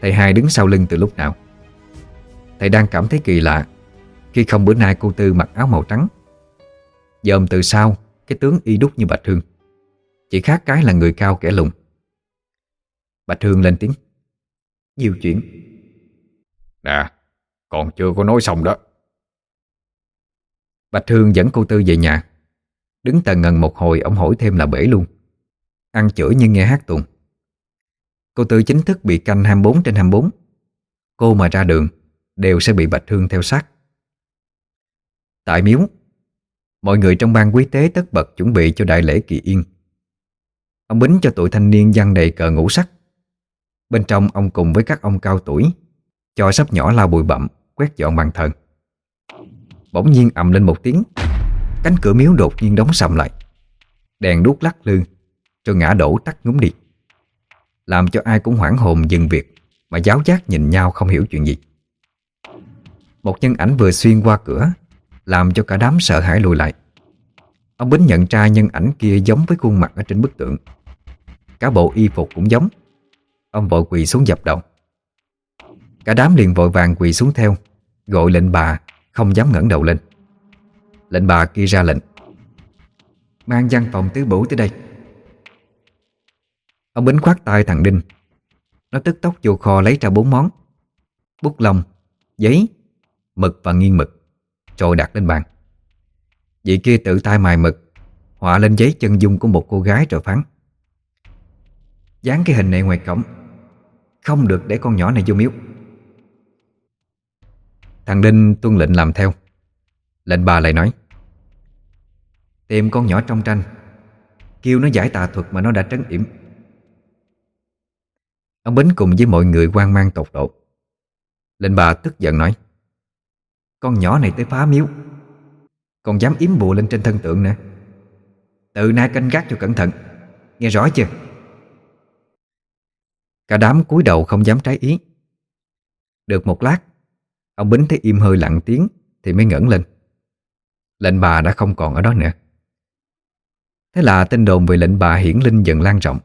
Thầy hai đứng sau lưng từ lúc nào. Thầy đang cảm thấy kỳ lạ Khi không bữa nay cô Tư mặc áo màu trắng. Dòm từ sau Cái tướng y đúc như Bạch Hương. Chỉ khác cái là người cao kẻ lùn. Bạch Hương lên tiếng. Nhiều chuyện Nè, Còn chưa có nói xong đó. Bạch Hương dẫn cô Tư về nhà. Đứng tần ngần một hồi, Ông hỏi thêm là bể luôn. Ăn chửi nhưng nghe hát tuồng Cô Tư chính thức bị canh 24 trên 24 Cô mà ra đường, Đều sẽ bị Bạch Hương theo sát. Tại miếu, Mọi người trong ban quý tế tất bật chuẩn bị cho đại lễ kỳ yên. Ông Bính cho tụi thanh niên dăng đầy cờ ngũ sắc. Bên trong ông cùng với các ông cao tuổi cho sắp nhỏ lao bụi bậm Quét dọn bàn thờ. Bỗng nhiên ầm lên một tiếng, Cánh cửa miếu đột nhiên đóng sầm lại. Đèn đuốc lắc lư Rồi ngã đổ tắt ngúng đi Làm cho ai cũng hoảng hồn dừng việc, Mà giáo giác nhìn nhau không hiểu chuyện gì. Một nhân ảnh vừa xuyên qua cửa, Làm cho cả đám sợ hãi lùi lại. Ông Bính nhận ra nhân ảnh kia giống với khuôn mặt ở trên bức tượng. Cả bộ y phục cũng giống. Ông vội quỳ xuống dập đầu. Cả đám liền vội vàng quỳ xuống theo Gọi lệnh bà Không dám ngẩng đầu lên. Lệnh bà kia ra lệnh. Mang văn phòng tứ bổ tới đây. Ông Bính khoát tay thằng Đinh. Nó tức tốc vô kho lấy ra bốn món. Bút lông, giấy, mực và nghiêng mực Rồi đặt lên bàn. Vị kia tự tay mài mực Họa lên giấy chân dung của một cô gái rồi phán. Dán cái hình này ngoài cổng Không được để con nhỏ này vô miếu. Thằng Đinh tuân lệnh làm theo. Lệnh bà lại nói, Tìm con nhỏ trong tranh, Kêu nó giải tà thuật mà nó đã trấn yểm. Ông Bính cùng với mọi người quan mang tột độ. Lệnh bà tức giận nói, Con nhỏ này tới phá miếu, Còn dám yếm bùa lên trên thân tượng nữa. Tự nay canh gác cho cẩn thận, Nghe rõ chưa? Cả đám cúi đầu không dám trái ý. Được một lát Ông Bính thấy im hơi lặng tiếng Thì mới ngẩng lên. Lệnh bà đã không còn ở đó nữa. Thế là tin đồn về lệnh bà hiển linh dần lan rộng.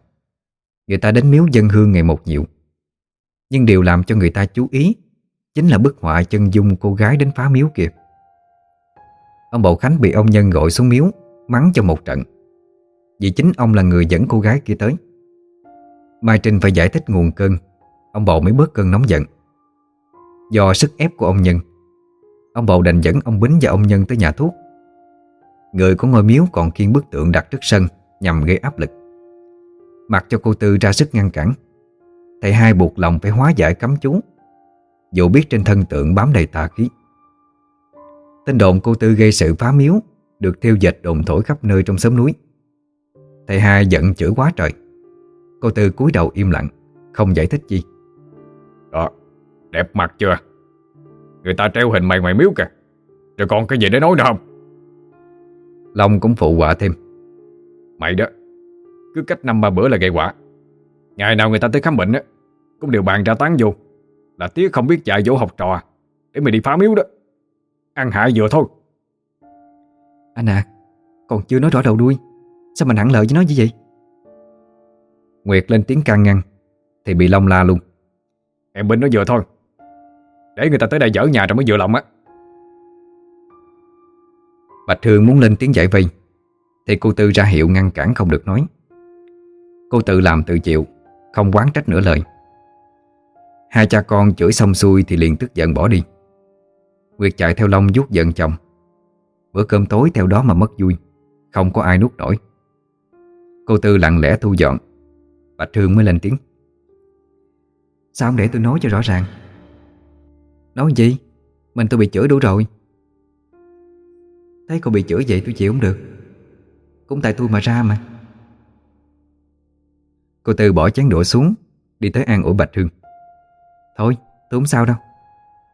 Người ta đến miếu dân hương ngày một nhiều. Nhưng điều làm cho người ta chú ý Chính là bức họa chân dung cô gái đến phá miếu kia. Ông Bầu Khánh bị ông Nhân gọi xuống miếu, Mắng cho một trận. Vì chính ông là người dẫn cô gái kia tới. Mai Trinh phải giải thích nguồn cơn, Ông Bầu mới bớt cơn nóng giận. Do sức ép của ông Nhân. Ông Bầu đành dẫn ông Bính và ông Nhân tới nhà thuốc. Người của ngôi miếu còn kiên bức tượng đặt trước sân, Nhằm gây áp lực. Mặc cho cô Tư ra sức ngăn cản, Thầy hai buộc lòng phải hóa giải cấm chú. Dù biết trên thân tượng bám đầy tà khí. Tin đồn cô Tư gây sự phá miếu, Được theo dệt đồn thổi khắp nơi trong xóm núi. Thầy hai giận chửi quá trời. Cô Tư cúi đầu im lặng, Không giải thích gì đẹp mặt chưa? Người ta treo hình mày ngoài miếu kìa. Rồi còn cái gì để nói nữa không? Long cũng phụ họa thêm. Mày đó Cứ cách năm ba bữa là gây quả. Ngày nào người ta tới khám bệnh á Cũng đều bàn ra tán vô. Là tía không biết dạy dỗ học trò Để mày đi phá miếu đó. Ăn hại vừa thôi. Anh à Còn chưa nói rõ đầu đuôi. Sao mình hẳn lợi với nó như vậy? Nguyệt lên tiếng can ngăn Thì bị Long la luôn. Em Binh nó vừa thôi để người ta tới đây dở nhà rồi mới vừa lòng á. Bạch Hương muốn lên tiếng giải vây, Thì cô Tư ra hiệu ngăn cản không được nói. Cô tự làm tự chịu, Không quán trách nửa lời. Hai cha con chửi xong xuôi Thì liền tức giận bỏ đi. Nguyệt chạy theo Long vuốt giận chồng. Bữa cơm tối theo đó mà mất vui, Không có ai nuốt nổi. Cô Tư lặng lẽ thu dọn. Bạch Hương mới lên tiếng. Sao không để tôi nói cho rõ ràng? Nói gì? Mình tôi bị chửi đủ rồi. Thấy cô bị chửi vậy tôi chịu không được. Cũng tại tôi mà ra mà. Cô Tư bỏ chén đũa xuống, Đi tới an ủi Bạch Hương. Thôi, tôi không sao đâu.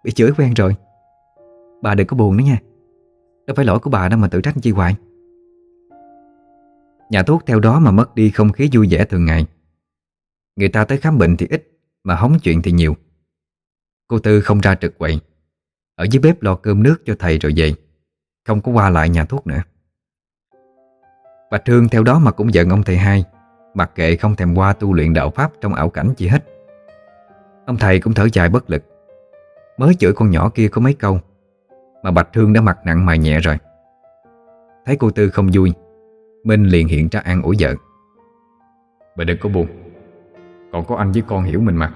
Bị chửi quen rồi. Bà đừng có buồn nữa nha. Đâu phải lỗi của bà đâu mà tự trách chi hoài. Nhà thuốc theo đó mà mất đi không khí vui vẻ thường ngày. Người ta tới khám bệnh thì ít, Mà hóng chuyện thì nhiều. Cô Tư không ra trực quậy. Ở dưới bếp lo cơm nước cho thầy rồi về. Không có qua lại nhà thuốc nữa. Bạch Thương theo đó mà cũng giận ông thầy hai. Mặc kệ không thèm qua tu luyện đạo Pháp Trong ảo cảnh chi hết. Ông thầy cũng thở dài bất lực. Mới chửi con nhỏ kia có mấy câu, Mà Bạch Thương đã mặt nặng mày nhẹ rồi. Thấy cô Tư không vui, Minh liền hiện ra an ủi vợ. Bà đừng có buồn. Còn có anh với con hiểu mình mà.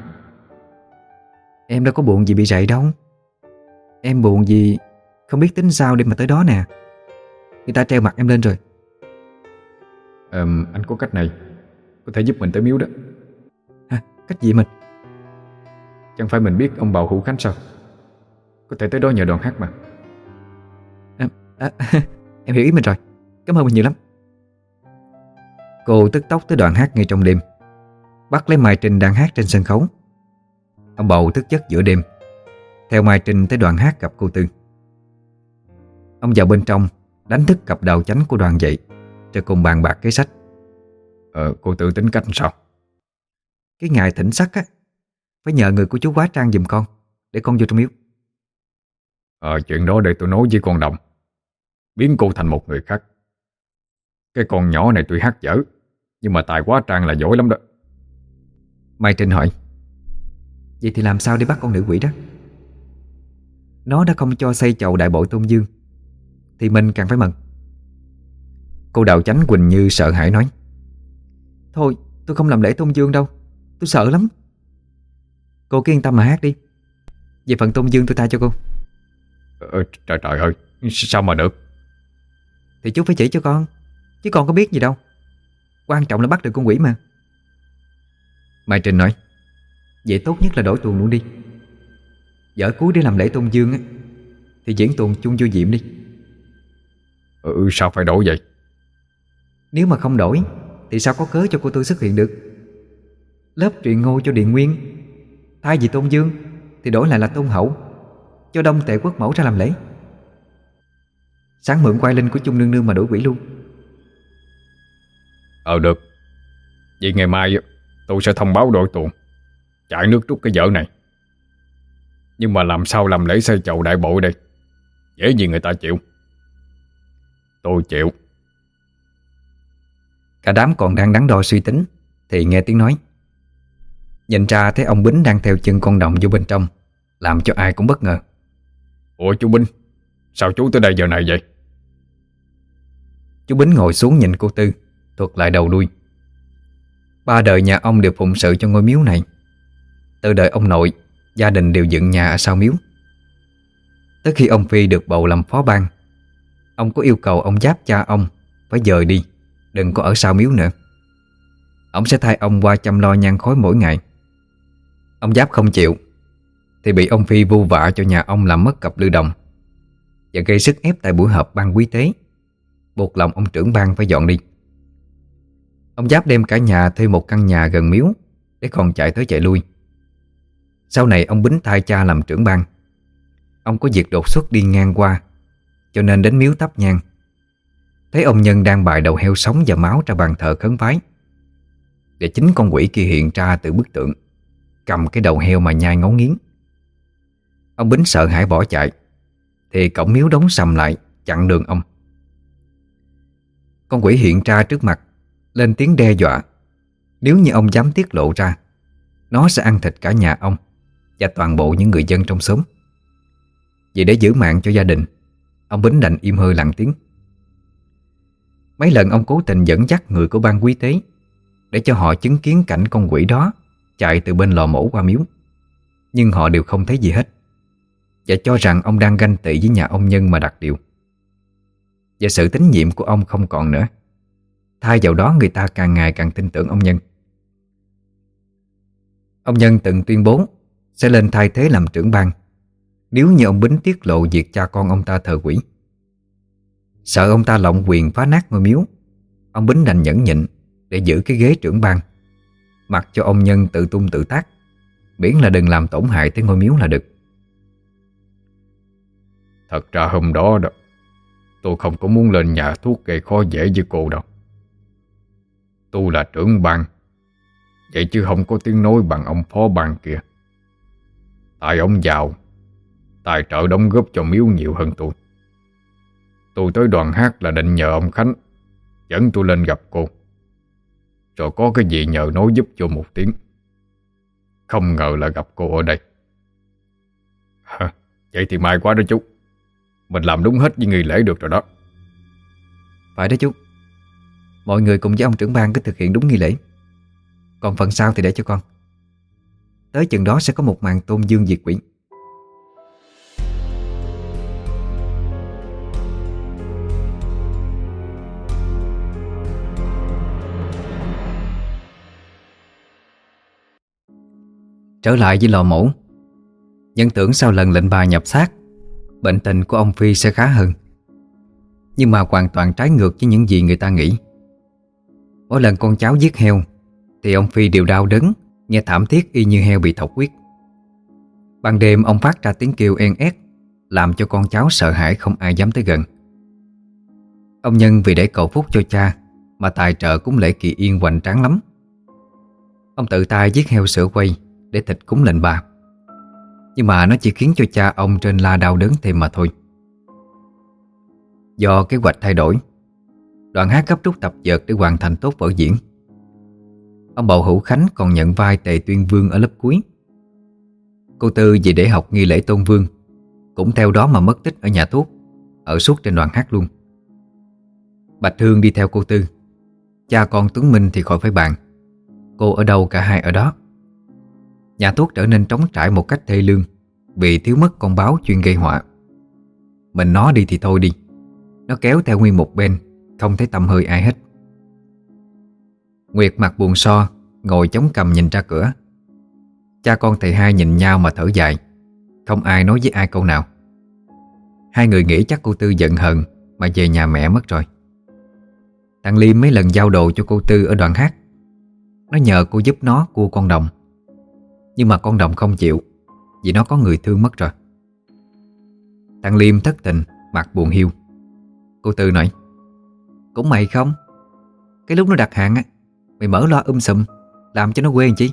Em đâu có buồn gì bị dậy đâu. Em buồn gì Không biết tính sao để mà tới đó nè. Người ta treo mặt em lên rồi. À, Anh có cách này. Có thể giúp mình tới miếu đó. Hả? Cách gì mình? Chẳng phải mình biết ông bào Hữu Khánh sao? Có thể tới đó nhờ đoàn hát mà. À, à, Em hiểu ý mình rồi. Cảm ơn mình nhiều lắm. Cô tức tốc tới đoàn hát ngay trong đêm. Bắt lấy Mai Trinh đang hát trên sân khấu Ông bầu thức giấc giữa đêm. Theo Mai Trinh tới đoàn hát gặp cô Tư. Ông vào bên trong Đánh thức cặp đầu chánh của đoàn dậy Rồi cùng bàn bạc cái sách. Ờ cô tự tính cách sao? Cái ngày thỉnh sắc á Phải nhờ người của chú quá trang giùm con Để con vô trong miếu. Ờ chuyện đó để tôi nói với con Đồng. Biến cô thành một người khác. Cái con nhỏ này tuy hát dở Nhưng mà tài quá trang là giỏi lắm đó. Mai Trinh hỏi Vậy thì làm sao để bắt con nữ quỷ đó? Nó đã không cho xây chầu đại bội tôn dương Thì mình càng phải mừng. Cô đào chánh Quỳnh Như sợ hãi nói Thôi tôi không làm lễ tôn dương đâu Tôi sợ lắm. Cô cứ yên tâm mà hát đi. Về phần tôn dương tôi tha cho cô. Ờ, Trời trời ơi Sao mà được? Thì chú phải chỉ cho con Chứ con có biết gì đâu. Quan trọng là bắt được con quỷ mà. Mai Trinh nói Vậy tốt nhất là đổi tuồng luôn đi. Vợ cuối để làm lễ tôn dương á Thì diễn tuồng chung vô diệm đi. Ừ sao phải đổi vậy? Nếu mà không đổi Thì sao có cớ cho cô Tư xuất hiện được? Lớp truyện ngô cho Điện Nguyên Thay vì tôn dương Thì đổi lại là tôn hậu Cho đông tệ quốc mẫu ra làm lễ. Sáng mượn quay linh của chung nương nương mà đổi quỷ luôn. Ờ được. Vậy ngày mai tôi sẽ thông báo đội tuồng Chạy nước rút cái vở này. Nhưng mà làm sao làm lễ xây chậu đại bộ đây? Dễ gì người ta chịu? Tôi chịu. Cả đám còn đang đắn đo suy tính Thì nghe tiếng nói. Nhìn ra thấy ông Bính đang theo chân con đồng vô bên trong Làm cho ai cũng bất ngờ. Ủa chú Bính Sao chú tới đây giờ này vậy? Chú Bính ngồi xuống nhìn cô Tư Thuật lại đầu đuôi. Ba đời nhà ông đều phụng sự cho ngôi miếu này từ đời ông nội, Gia đình đều dựng nhà ở sau miếu. Tới khi ông Phi được bầu làm phó ban, Ông có yêu cầu ông Giáp cha ông Phải dời đi, Đừng có ở sau miếu nữa. Ông sẽ thay ông qua chăm lo nhan khói mỗi ngày. Ông Giáp không chịu, Thì bị ông Phi vu vạ cho nhà ông làm mất cặp lưu đồng Và gây sức ép tại buổi họp ban quý tế. Buộc lòng ông trưởng ban phải dọn đi. Ông Giáp đem cả nhà thuê một căn nhà gần miếu Để còn chạy tới chạy lui. Sau này ông Bính thay cha làm trưởng ban Ông có việc đột xuất đi ngang qua, Cho nên đến miếu thắp nhang. Thấy ông Nhân đang bài đầu heo sống và máu ra bàn thờ khấn vái. Để chính con quỷ kia hiện ra từ bức tượng, Cầm cái đầu heo mà nhai ngấu nghiến. Ông Bính sợ hãi bỏ chạy, Thì cổng miếu đóng sầm lại, Chặn đường ông. Con quỷ hiện ra trước mặt, Lên tiếng đe dọa. Nếu như ông dám tiết lộ ra, Nó sẽ ăn thịt cả nhà ông. Và toàn bộ những người dân trong xóm. Vì để giữ mạng cho gia đình, Ông Bính đành im hơi lặng tiếng. Mấy lần ông cố tình dẫn dắt người của ban quý tế Để cho họ chứng kiến cảnh con quỷ đó Chạy từ bên lò mổ qua miếu, Nhưng họ đều không thấy gì hết Và cho rằng ông đang ganh tị với nhà ông Nhân mà đặt điều. Và sự tín nhiệm của ông không còn nữa. Thay vào đó, người ta càng ngày càng tin tưởng ông Nhân. Ông Nhân từng tuyên bố sẽ lên thay thế làm trưởng ban Nếu như ông Bính tiết lộ việc cha con ông ta thờ quỷ, Sợ ông ta lộng quyền phá nát ngôi miếu, Ông Bính đành nhẫn nhịn Để giữ cái ghế trưởng ban Mặc cho ông Nhân tự tung tự tác, Miễn là đừng làm tổn hại tới ngôi miếu là được. Thật ra hôm đó đó, Tôi không có muốn lên nhà thuốc gây khó dễ với cô đâu. Tôi là trưởng ban Vậy chứ không có tiếng nói bằng ông phó ban kia. Tại ông giàu Tài trợ đóng góp cho miếu nhiều hơn tôi. Tôi tới đoàn hát là định nhờ ông Khánh Dẫn tôi lên gặp cô. Rồi có cái gì nhờ nói giúp cho một tiếng. Không ngờ là gặp cô ở đây. Hả, Vậy thì may quá đó chú. Mình làm đúng hết với nghi lễ được rồi đó. Phải đó chú. Mọi người cùng với ông trưởng ban cứ thực hiện đúng nghi lễ. Còn phần sau thì để cho con. Tới chừng đó sẽ có một màn tôn dương diệt quỷ. Trở lại với lò mổ. Nhân tưởng sau lần lệnh bà nhập xác, Bệnh tình của ông Phi sẽ khá hơn. Nhưng mà hoàn toàn trái ngược với những gì người ta nghĩ. Mỗi lần con cháu giết heo, Thì ông Phi đều đau đớn. Nghe thảm thiết y như heo bị thọc huyết. Ban đêm ông phát ra tiếng kêu en ét, Làm cho con cháu sợ hãi không ai dám tới gần. Ông Nhân vì để cầu phúc cho cha Mà tài trợ cúng lễ kỳ yên hoành tráng lắm. Ông tự tay giết heo sữa quay Để thịt cúng lệnh bà. Nhưng mà nó chỉ khiến cho cha ông trên la đau đớn thêm mà thôi. Do kế hoạch thay đổi, Đoàn hát gấp rút tập dượt để hoàn thành tốt vở diễn. Ông Bầu Hữu Khánh còn nhận vai Tề Tuyên Vương ở lớp cuối. Cô Tư vì để học nghi lễ tôn vương, Cũng theo đó mà mất tích ở nhà thuốc, Ở suốt trên đoàn hát luôn. Bạch thương đi theo cô Tư. Cha con Tuấn Minh thì khỏi phải bàn. Cô ở đâu cả hai ở đó. Nhà thuốc trở nên trống trải một cách thê lương, Vì thiếu mất con báo chuyên gây họa. Mình nó đi thì thôi đi. Nó kéo theo nguyên một bên, Không thấy tâm hơi ai hết. Nguyệt mặt buồn so, Ngồi chống cầm nhìn ra cửa. Cha con thầy hai nhìn nhau mà thở dài. Không ai nói với ai câu nào. Hai người nghĩ chắc cô Tư giận hờn Mà về nhà mẹ mất rồi. Thằng Liêm mấy lần giao đồ cho cô Tư ở đoàn hát Nó nhờ cô giúp nó cua con đồng. Nhưng mà con đồng không chịu, Vì nó có người thương mất rồi. Thằng Liêm thất tình, Mặt buồn hiu. Cô Tư nói, Cũng mày không? Cái lúc nó đặt hàng á Mày mở loa um sùm Làm cho nó quê chi?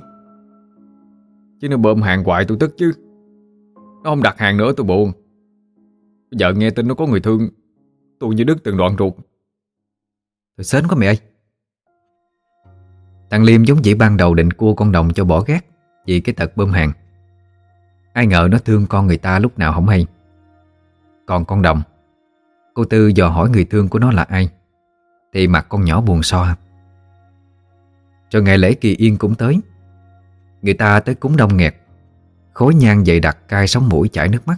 Chứ nó bơm hàng hoài tôi tức chứ. Nó không đặt hàng nữa tôi buồn. Bây giờ nghe tin nó có người thương Tôi như đứt từng đoạn ruột. Thôi sến quá mẹ ơi. Thằng Liêm giống dĩ ban đầu định cua con đồng cho bỏ ghét Vì cái tật bơm hàng. Ai ngờ nó thương con người ta lúc nào không hay. Còn con đồng Cô Tư dò hỏi người thương của nó là ai Thì mặt con nhỏ buồn so rồi ngày lễ kỳ yên cũng tới. Người ta tới cúng đông nghẹt Khối nhang dày đặc cai sống mũi chảy nước mắt.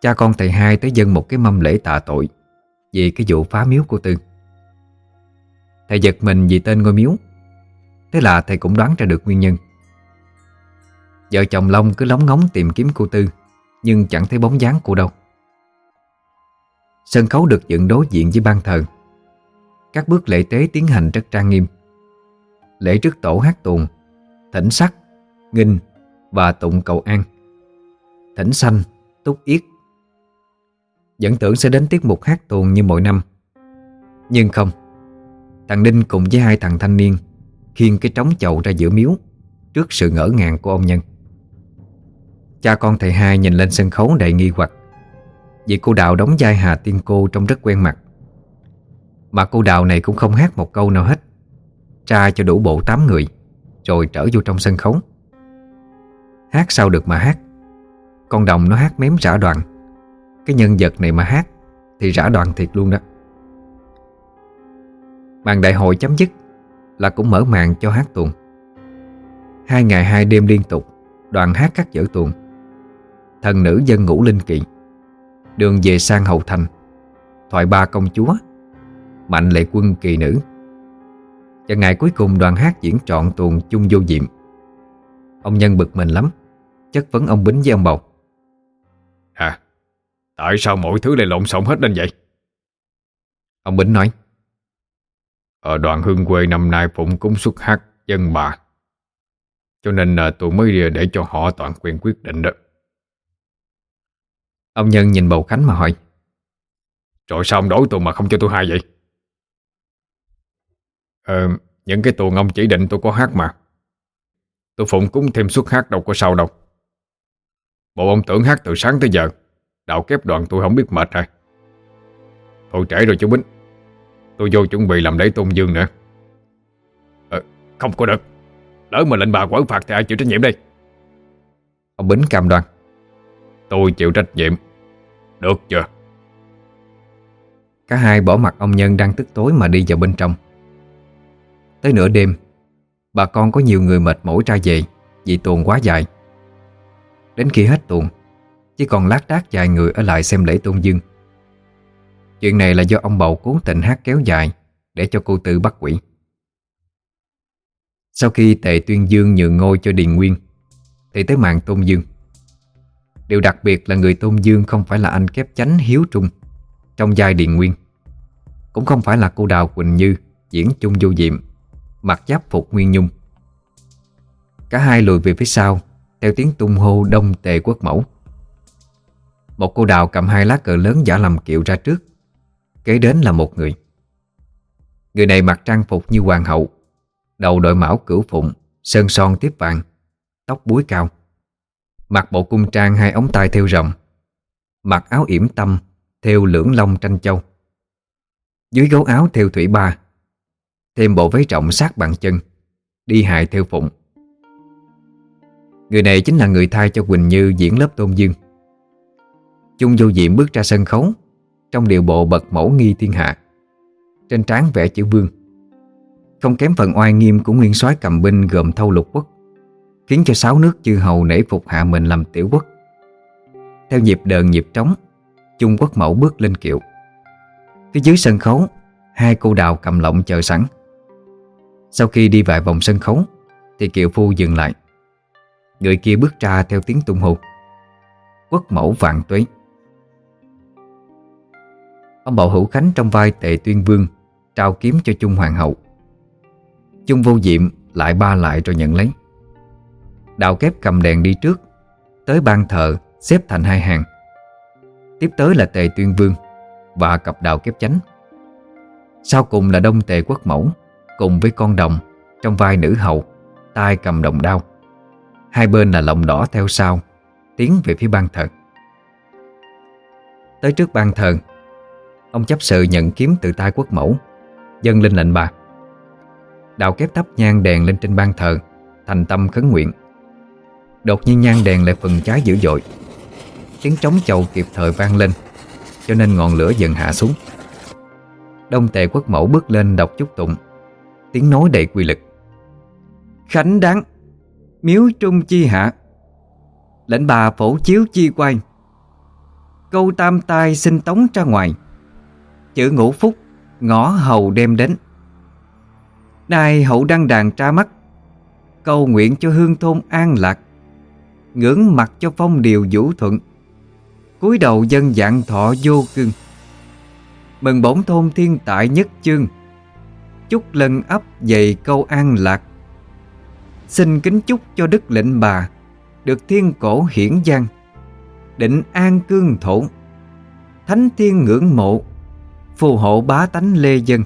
Cha con thầy hai tới dân một cái mâm lễ tạ tội Vì cái vụ phá miếu của Tư. Thầy giật mình vì tên ngôi miếu, Thế là thầy cũng đoán ra được nguyên nhân. Vợ chồng Long cứ lóng ngóng tìm kiếm cô Tư, Nhưng chẳng thấy bóng dáng cô đâu. Sân khấu được dựng đối diện với ban thờ. Các bước lễ tế tiến hành rất trang nghiêm. Lễ trước tổ hát tuồng Thỉnh sắc, nghinh và tụng cầu an. Thỉnh sanh, túc yết. Vẫn tưởng sẽ đến tiết mục hát tuồng như mọi năm. Nhưng không Thằng Đinh cùng với hai thằng thanh niên Khiêng cái trống chậu ra giữa miếu Trước sự ngỡ ngàng của ông Nhân. Cha con thầy hai nhìn lên sân khấu đầy nghi hoặc Vì cô Đào đóng vai Hà Tiên Cô trông rất quen mặt. Mà cô Đào này cũng không hát một câu nào hết. Tra cho đủ bộ 8 người, Rồi trở vô trong sân khấu. Hát sao được mà hát. Con đồng nó hát mém rã đoàn. Cái nhân vật này mà hát Thì rã đoàn thiệt luôn đó. Màn đại hội chấm dứt Là cũng mở màn cho hát tuồng. Hai ngày hai đêm liên tục, Đoàn hát các dở tuồng. Thần nữ dân ngũ linh kỳ. Đường về sang hậu thành. Thoại ba công chúa, Mạnh lệ quân kỳ nữ. Và ngày cuối cùng đoàn hát diễn trọn tuồng chung vô diệm Ông Nhân bực mình lắm Chất vấn ông Bính với ông Bầu. À Tại sao mọi thứ lại lộn xộn hết lên vậy? Ông Bính nói. Ở đoàn hương quê năm nay phụng cúng xuất hát dân bà. Cho nên là tôi mới để cho họ toàn quyền quyết định đó. Ông Nhân nhìn bầu Khánh mà hỏi. Rồi sao ông đổi tôi mà không cho tôi hai vậy Ờ Những cái tuồng ông chỉ định tôi có hát mà. Tôi phụng cúng thêm suất hát đâu có sao đâu. Bộ ông tưởng hát từ sáng tới giờ. Đạo kép đoàn tôi không biết mệt rồi. Thôi trễ rồi chú Bính. Tôi vô chuẩn bị làm lễ tôn dương nữa. Ờ không có được. Lỡ mà lệnh bà quở phạt thì ai chịu trách nhiệm đây? Ông Bính cam đoan. Tôi chịu trách nhiệm. Được chưa? Cả hai bỏ mặt ông Nhân đang tức tối mà đi vào bên trong. Tới nửa đêm, Bà con có nhiều người mệt mỏi ra về Vì tuồng quá dài. Đến khi hết tuồng, Chỉ còn lát đác vài người ở lại xem lễ tôn dương. Chuyện này là do ông bầu cố tình hát kéo dài Để cho cô Tư bắt quỷ. Sau khi tệ tuyên dương nhường ngôi cho Điền Nguyên, Thì tới màn tôn dương. Điều đặc biệt là người tôn dương không phải là anh kép chánh hiếu trung Trong giai Điền Nguyên, Cũng không phải là cô Đào Quỳnh Như Diễn chung vô diệm. Mặc giáp phục Nguyên Nhung. Cả hai lùi về phía sau, Theo tiếng tung hô đông tề quốc mẫu. Một cô đào cầm hai lá cờ lớn giả làm kiệu ra trước, Kế đến là một người. Người này mặc trang phục như hoàng hậu, Đầu đội mão cửu phụng, Sơn son tiếp vàng, Tóc búi cao. Mặc bộ cung trang hai ống tay theo rộng Mặc áo yểm tâm Theo lưỡng long tranh châu. Dưới gấu áo theo thủy ba Thêm bộ váy trọng sát bằng chân, Đi hài theo phụng. Người này chính là người thay cho Quỳnh Như diễn lớp tôn dương. Chung vô diệm bước ra sân khấu, Trong điệu bộ bật mẫu nghi thiên hạ. Trên trán vẽ chữ vương. Không kém phần oai nghiêm của nguyên soái cầm binh gồm thâu lục quốc, Khiến cho sáu nước chư hầu nể phục hạ mình làm tiểu quốc. Theo nhịp đờn nhịp trống, Trung Quốc mẫu bước lên kiệu. Phía dưới sân khấu, Hai cô đào cầm lọng chờ sẵn. Sau khi đi vài vòng sân khấu, Thì kiệu phu dừng lại. Người kia bước ra theo tiếng tung hô. Quốc mẫu vạn tuế. Ông Bảo Hữu Khánh trong vai tệ tuyên vương, Trao kiếm cho Trung Hoàng hậu. Trung vô diệm lại ba lại rồi nhận lấy. Đạo kép cầm đèn đi trước, Tới ban thờ xếp thành hai hàng. Tiếp tới là tề tuyên vương Và cặp đạo kép chánh. Sau cùng là đông tề quốc mẫu. Cùng với con đồng Trong vai nữ hậu tay cầm đồng đao. Hai bên là lồng đỏ theo sau, Tiến về phía ban thờ. Tới trước ban thờ, Ông chấp sự nhận kiếm từ tay quốc mẫu, Dâng lên lệnh bà. Đạo kép thắp nhang đèn lên trên ban thờ, Thành tâm khấn nguyện. Đột nhiên nhang đèn lại phần cháy dữ dội. Tiếng trống chầu kịp thời vang lên, Cho nên ngọn lửa dần hạ xuống. Đông tề quốc mẫu bước lên đọc chúc tụng. Tiếng nói đầy quy lực. Khánh đáng Miếu trung chi hạ. Lệnh bà phổ chiếu chi quay Câu tam tai xin tống ra ngoài. Chữ ngũ phúc, Ngõ hầu đem đến. Nay hậu đăng đàn tra mắt. Cầu nguyện cho hương thôn an lạc. Ngưỡng mặt cho phong điều vũ thuận. Cúi đầu dân dạng thọ vô cưng Mừng bổn thôn thiên tại nhất chương. Chúc lần ấp dày câu an lạc. Xin kính chúc cho đức lệnh bà, Được thiên cổ hiển giang, Định an cương thổ, Thánh thiên ngưỡng mộ, Phù hộ bá tánh lê dân.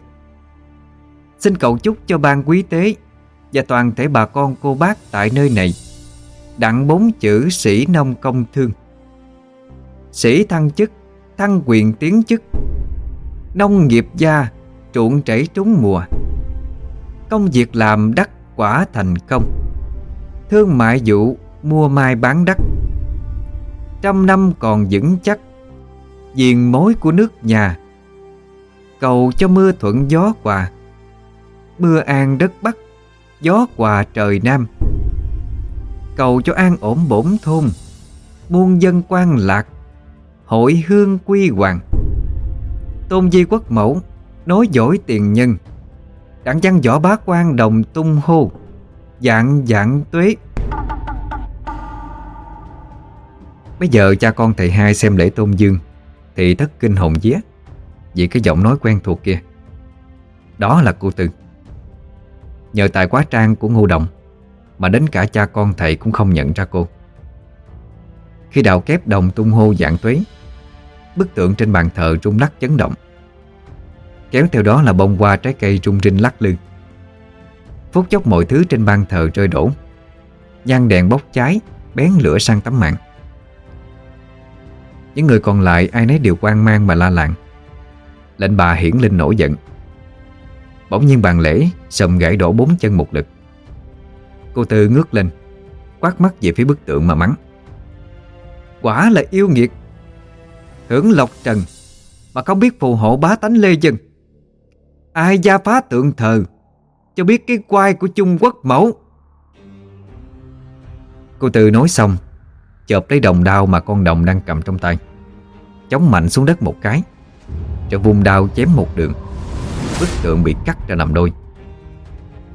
Xin cầu chúc cho ban quý tế Và toàn thể bà con cô bác tại nơi này, Đặng bốn chữ sĩ nông công thương. Sĩ thăng chức, Thăng quyền tiến chức, Nông nghiệp gia Truộn chảy trúng mùa. Công việc làm đắc quả thành công. Thương mại vụ Mua mai bán đắt. Trăm năm còn vững chắc Diền mối của nước nhà. Cầu cho mưa thuận gió quà Mưa an đất Bắc, Gió quà trời Nam. Cầu cho an ổn bổn thôn, Muôn dân quan lạc, Hội hương quy hoàng. Tôn di quốc mẫu Nói dỗi tiền nhân. Đặng văn võ bá quan đồng tung hô, Dạng dạng tuế. Bây giờ cha con thầy hai xem lễ tôn dương, Thì thất kinh hồn vía, Vì cái giọng nói quen thuộc kia. Đó là cô Tư. Nhờ tài quá trang của Ngô Đồng, Mà đến cả cha con thầy cũng không nhận ra cô. Khi đạo kép đồng tung hô dạng tuế, Bức tượng trên bàn thờ rung lắc chấn động. Kéo theo đó là bông hoa trái cây rung rinh lắc lư. Phút chốc mọi thứ trên ban thờ rơi đổ. Nhang đèn bốc cháy, Bén lửa sang tấm mạng. Những người còn lại ai nấy đều quan mang mà la làng. Lệnh bà hiển linh nổi giận. Bỗng nhiên bàn lễ, Sầm gãy đổ bốn chân một lực. Cô Tư ngước lên, Quát mắt về phía bức tượng mà mắng. Quả là yêu nghiệt. Hưởng lộc trần, Mà không biết phù hộ bá tánh lê dân. Ai gia phá tượng thờ, Cho biết cái quai của Trung Quốc mẫu. Cô Tư nói xong Chợp lấy đồng đao mà con đồng đang cầm trong tay. Chống mạnh xuống đất một cái Rồi vùng đao chém một đường. Bức tượng bị cắt ra làm đôi.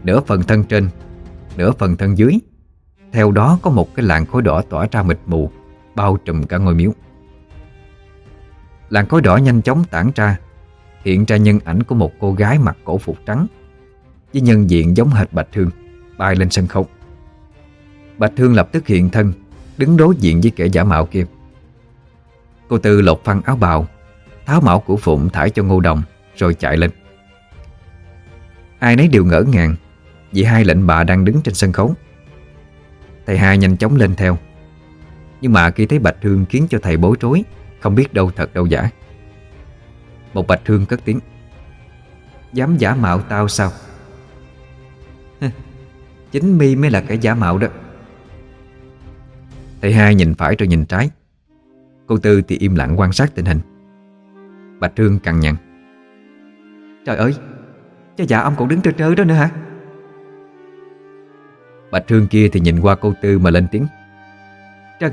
Nửa phần thân trên, Nửa phần thân dưới. Theo đó có một cái làn khối đỏ tỏa ra mịt mù, Bao trùm cả ngôi miếu. Làn khói đỏ nhanh chóng tản ra Hiện ra nhân ảnh của một cô gái mặc cổ phục trắng, Với nhân diện giống hệt Bạch Thương, Bay lên sân khấu. Bạch Thương lập tức hiện thân, Đứng đối diện với kẻ giả mạo kia. Cô Tư lột phăng áo bào, Tháo mão của Phụng thải cho Ngô Đồng, Rồi chạy lên. Ai nấy đều ngỡ ngàng, Vì hai lệnh bà đang đứng trên sân khấu. Thầy hai nhanh chóng lên theo. Nhưng mà khi thấy Bạch Thương khiến cho thầy bối rối, Không biết đâu thật đâu giả. Một Bạch Thương cất tiếng. Dám giả mạo tao sao? Chính mi mới là cái giả mạo đó. Thầy hai nhìn phải rồi nhìn trái. Cô Tư thì im lặng quan sát tình hình. Bạch Thương cằn nhằn. Trời ơi, Cha dạ ông còn đứng trơ trơ đó nữa hả? Bạch Thương kia thì nhìn qua cô Tư mà lên tiếng. Trân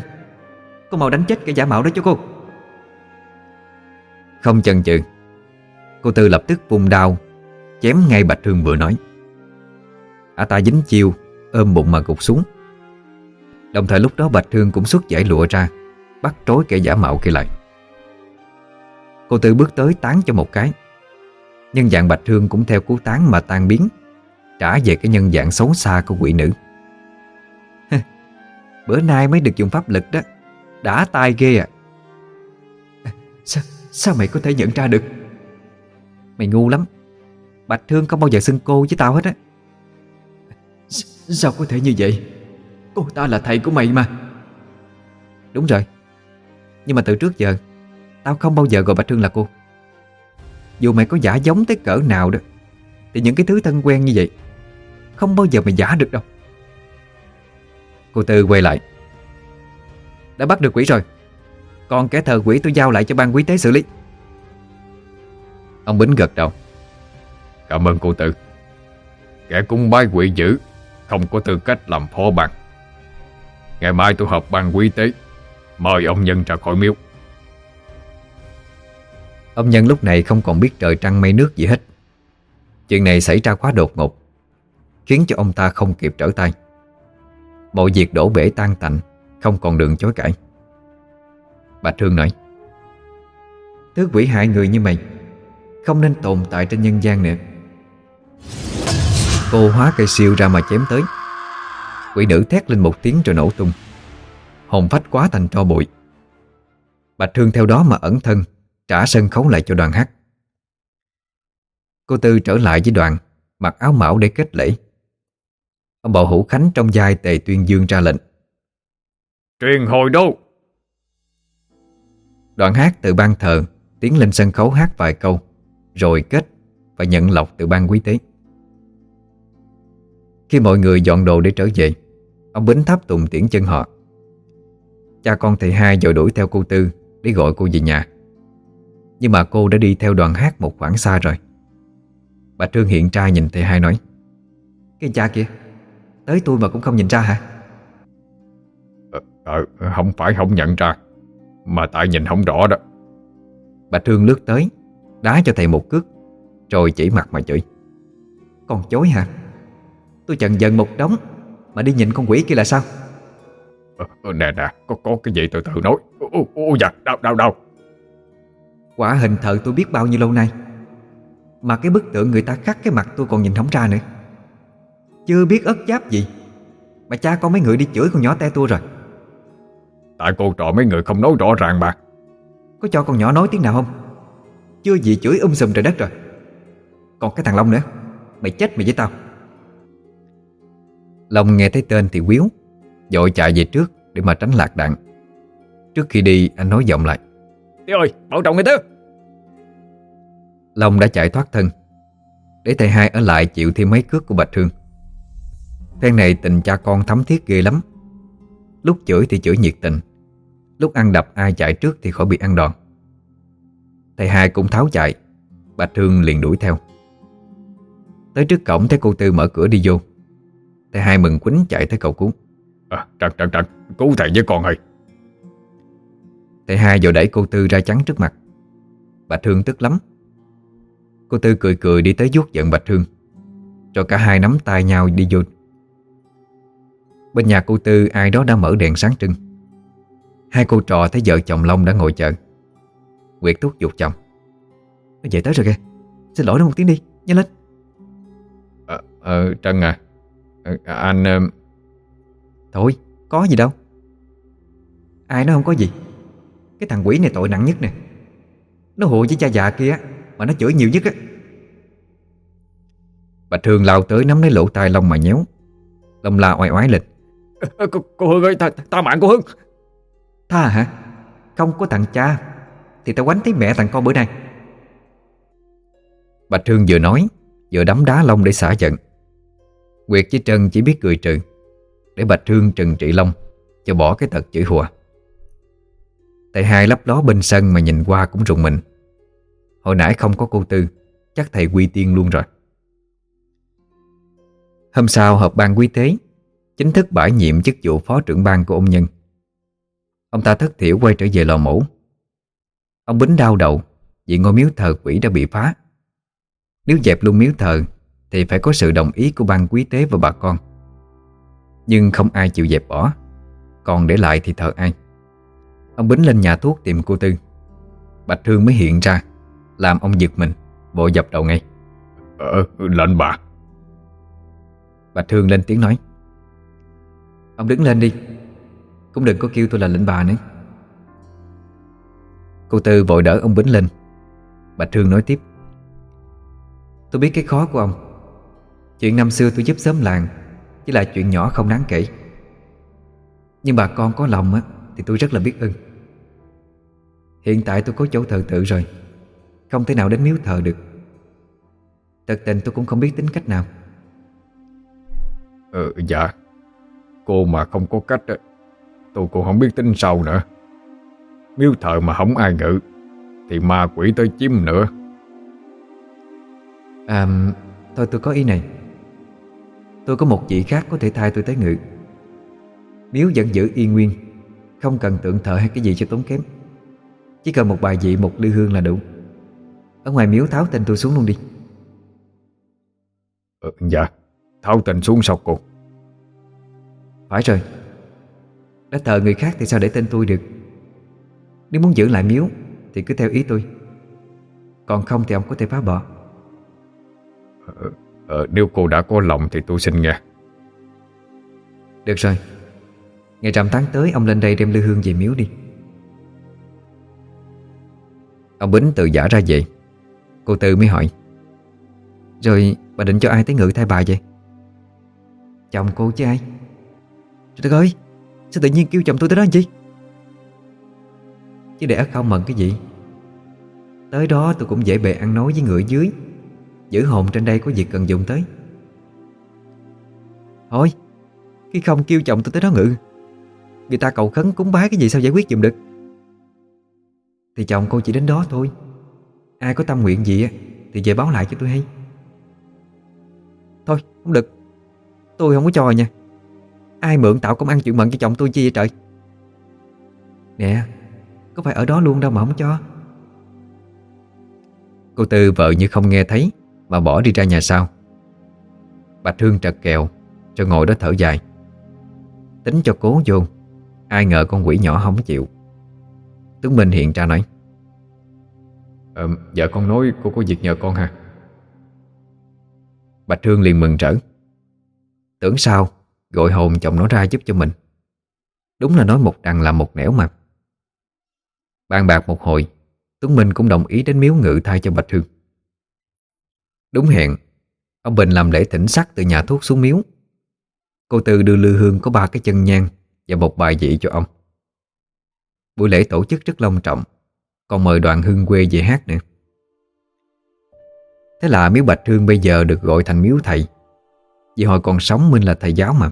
Cô mau đánh chết cái giả mạo đó cho cô. Không chần chừ. Cô Tư lập tức vùng đao Chém ngay Bạch Thương vừa nói. Ả ta dính chiêu Ôm bụng mà gục xuống. Đồng thời lúc đó Bạch Thương cũng xuất giải lụa ra Bắt trối kẻ giả mạo kia lại. Cô Tư bước tới tán cho một cái. Nhân dạng Bạch Thương cũng theo cú tán mà tan biến Trả về cái nhân dạng xấu xa của quỷ nữ. Bữa nay mới được dùng pháp lực đó Đã tai ghê à. à Sao, Sao mày có thể nhận ra được? Mày ngu lắm. Bạch Thương không bao giờ xưng cô với tao hết á. Sao có thể như vậy? Cô ta là thầy của mày mà. Đúng rồi. Nhưng mà từ trước giờ, Tao không bao giờ gọi Bạch Thương là cô. Dù mày có giả giống tới cỡ nào đó, Thì những cái thứ thân quen như vậy, Không bao giờ mày giả được đâu. Cô Tư quay lại. Đã bắt được quỷ rồi. Còn kẻ thờ quỷ tôi giao lại cho ban quý tế xử lý. Ông Bính gật đầu. Cảm ơn cô Tư. Kẻ cúng bái quỷ dữ Không có tư cách làm phó ban Ngày mai tôi họp ban quý tế Mời ông Nhân ra khỏi miếu. Ông Nhân lúc này không còn biết trời trăng mây nước gì hết. Chuyện này xảy ra quá đột ngột Khiến cho ông ta không kịp trở tay. Mọi việc đổ bể tan tành Không còn đường chối cãi Bà Trương nói Thứ quỷ hại người như mày, Không nên tồn tại trên nhân gian nữa. Cô hóa cây siêu ra mà chém tới. Quỷ nữ thét lên một tiếng rồi nổ tung. Hồn phách quá thành tro bụi. Bạch Thương theo đó mà ẩn thân, Trả sân khấu lại cho đoàn hát. Cô Tư trở lại với đoàn, Mặc áo mão để kết lễ. Ông bầu hữu khánh trong vai tề tuyên dương ra lệnh, Truyền hồi đâu? Đoàn hát từ ban thờ Tiến lên sân khấu hát vài câu Rồi kết và nhận lọc từ ban quý tế. Khi mọi người dọn đồ để trở về Ông Bính tháp tùng tiễn chân họ. Cha con thầy hai rồi đuổi theo cô Tư Để gọi cô về nhà. Nhưng mà cô đã đi theo đoàn hát một khoảng xa rồi. Bà Trương hiện trai nhìn thầy hai nói Cái cha kia Tới tôi mà cũng không nhìn ra hả? Ờ, à, Không phải không nhận ra. Mà tại nhìn không rõ đó. Bà Trương lướt tới Đá cho thầy một cước Rồi chỉ mặt mà chửi. Còn chối hả? Tôi chần dần một đống Mà đi nhìn con quỷ kia là sao? Ờ, Nè nè có, có cái gì từ từ nói. Ô, ô, dạ đau đau đau. Quả hình thờ tôi biết bao nhiêu lâu nay Mà cái bức tượng người ta khắc cái mặt tôi còn nhìn không ra nữa. Chưa biết ất giáp gì Mà cha con mấy người đi chửi con nhỏ te tôi rồi Tại cô trọ mấy người không nói rõ ràng bà Có cho con nhỏ nói tiếng nào không? Chưa gì chửi um sùm trời đất rồi. Còn cái thằng Long nữa. Mày chết mày với tao. Long nghe thấy tên thì quýu Dội chạy về trước để mà tránh lạc đạn. Trước khi đi anh nói giọng lại. Đi ơi bảo trọng người tư Long đã chạy thoát thân Để thầy hai ở lại chịu thêm mấy cước của Bạch Hương. Phen này tình cha con thấm thiết ghê lắm. Lúc chửi thì chửi nhiệt tình Lúc ăn đập ai chạy trước thì khỏi bị ăn đòn. Thầy hai cũng tháo chạy. Bạch Hương liền đuổi theo. Tới trước cổng thấy cô Tư mở cửa đi vô. Thầy hai mừng quýnh chạy tới cầu cứu. À, Trần Trần Trần Cứu thầy với con ơi. Thầy hai vừa đẩy cô Tư ra chắn trước mặt. Bạch Hương tức lắm. Cô Tư cười cười đi tới vuốt giận Bạch Hương Rồi cả hai nắm tay nhau đi vô. Bên nhà cô Tư ai đó đã mở đèn sáng trưng Hai cô trò thấy vợ chồng Long đã ngồi chờ. Nguyệt thúc giục chồng. Nó về tới rồi kìa. Xin lỗi nó một tiếng đi, nhanh lên. Ờ, ờ Trân à. Ờ, Anh ờ... Thôi, có gì đâu. Ai nói không có gì. Cái thằng quỷ này tội nặng nhất nè. Nó hộ với cha già kia Mà nó chửi nhiều nhất á. Bạch Hương lao tới nắm lấy lỗ tai Long mà nhéo. Long la oai oái lên. Cô, cô Hương ơi, tha, tha mạng cô Hương Tha hả? Không có thằng cha, Thì tao quánh thấy mẹ thằng con bữa nay. Bạch Hương vừa nói, Vừa đấm đá Long để xả giận. Nguyệt với Trân chỉ biết cười trừ, Để Bạch Hương trừng trị Long Cho bỏ cái tật chửi hùa. Thầy hai lấp ló bên sân mà nhìn qua cũng rùng mình. Hồi nãy không có cô Tư, Chắc thầy quy tiên luôn rồi. Hôm sau họp ban quý tế, Chính thức bãi nhiệm chức vụ phó trưởng ban của ông Nhân. Ông ta thất thiểu quay trở về lò mổ. Ông Bính đau đầu Vì ngôi miếu thờ quỷ đã bị phá. Nếu dẹp luôn miếu thờ Thì phải có sự đồng ý của ban quý tế và bà con. Nhưng không ai chịu dẹp bỏ. Còn để lại thì thờ ai? Ông Bính lên nhà thuốc tìm cô Tư. Bạch Hương mới hiện ra Làm ông giật mình Vội dập đầu ngay. Ờ, lệnh bà. Bạch Hương lên tiếng nói. Ông đứng lên đi cũng đừng có kêu tôi là lệnh bà nữa. Cô Tư vội đỡ ông Bính lên. Bạch Trương nói tiếp. Tôi biết cái khó của ông. Chuyện năm xưa tôi giúp sớm làng, Chỉ là chuyện nhỏ không đáng kể. Nhưng bà con có lòng á, Thì tôi rất là biết ơn. Hiện tại tôi có chỗ thờ tự rồi, Không thể nào đến miếu thờ được. Thật tình tôi cũng không biết tính cách nào. Ừ dạ. Cô mà không có cách á Tôi cũng không biết tính sao nữa. Miếu thờ mà không ai ngự Thì ma quỷ tới chiếm nữa. À Thôi tôi có ý này. Tôi có một vị khác có thể thay tôi tới ngự. Miếu vẫn giữ yên nguyên Không cần tượng thờ hay cái gì cho tốn kém. Chỉ cần một bài vị một ly hương là đủ. Ở ngoài miếu tháo tên tôi xuống luôn đi. Ừ, Dạ. Tháo tên xuống sao cô Phải rồi Đã thờ người khác thì sao để tên tôi được? Nếu muốn giữ lại miếu Thì cứ theo ý tôi. Còn không thì ông có thể phá bỏ. Ờ, ờ, Nếu cô đã có lòng thì tôi xin nghe. Được rồi. Ngày rằm tháng tới ông lên đây đem lư hương về miếu đi. Ông Bính tự giả ra vậy Cô Tư mới hỏi. Rồi bà định cho ai tới ngự thay bà vậy? Chồng cô chứ ai? Trời đất ơi Sao tự nhiên kêu chồng tôi tới đó làm chi? Chứ để không mận cái gì. Tới đó tôi cũng dễ bề ăn nói với người dưới. Giữ hồn trên đây có việc cần dùng tới. Thôi, Khi không kêu chồng tôi tới đó ngự, Người ta cầu khấn cúng bái cái gì sao giải quyết dùm được? Thì chồng cô chỉ đến đó thôi. Ai có tâm nguyện gì Thì về báo lại cho tôi hay. Thôi, không được. Tôi không có cho nha. Ai mượn tạo công ăn chuyện mận cho chồng tôi chi vậy trời? Nè Có phải ở đó luôn đâu mà không cho. Cô Tư vợ như không nghe thấy Mà bỏ đi ra nhà sau. Bạch Hương trật kèo Cho ngồi đó thở dài. Tính cho cố vô Ai ngờ con quỷ nhỏ không chịu. Tướng Minh hiện ra nói. Ờ, Vợ con nói cô có việc nhờ con ha Bạch Hương liền mừng rỡ Tưởng sao Gọi hồn chồng nó ra giúp cho mình. Đúng là nói một đằng là một nẻo mà Bàn bạc một hồi, Tuấn Minh cũng đồng ý đến miếu ngự thay cho Bạch Hương. Đúng hẹn, Ông Bình làm lễ thỉnh sắc từ nhà thuốc xuống miếu. Cô Tư đưa lư hương có ba cái chân nhang Và một bài vị cho ông. Buổi lễ tổ chức rất long trọng, Còn mời đoàn hương quê về hát nữa. Thế là miếu Bạch Hương bây giờ được gọi thành miếu thầy. Vì hồi còn sống Minh là thầy giáo mà.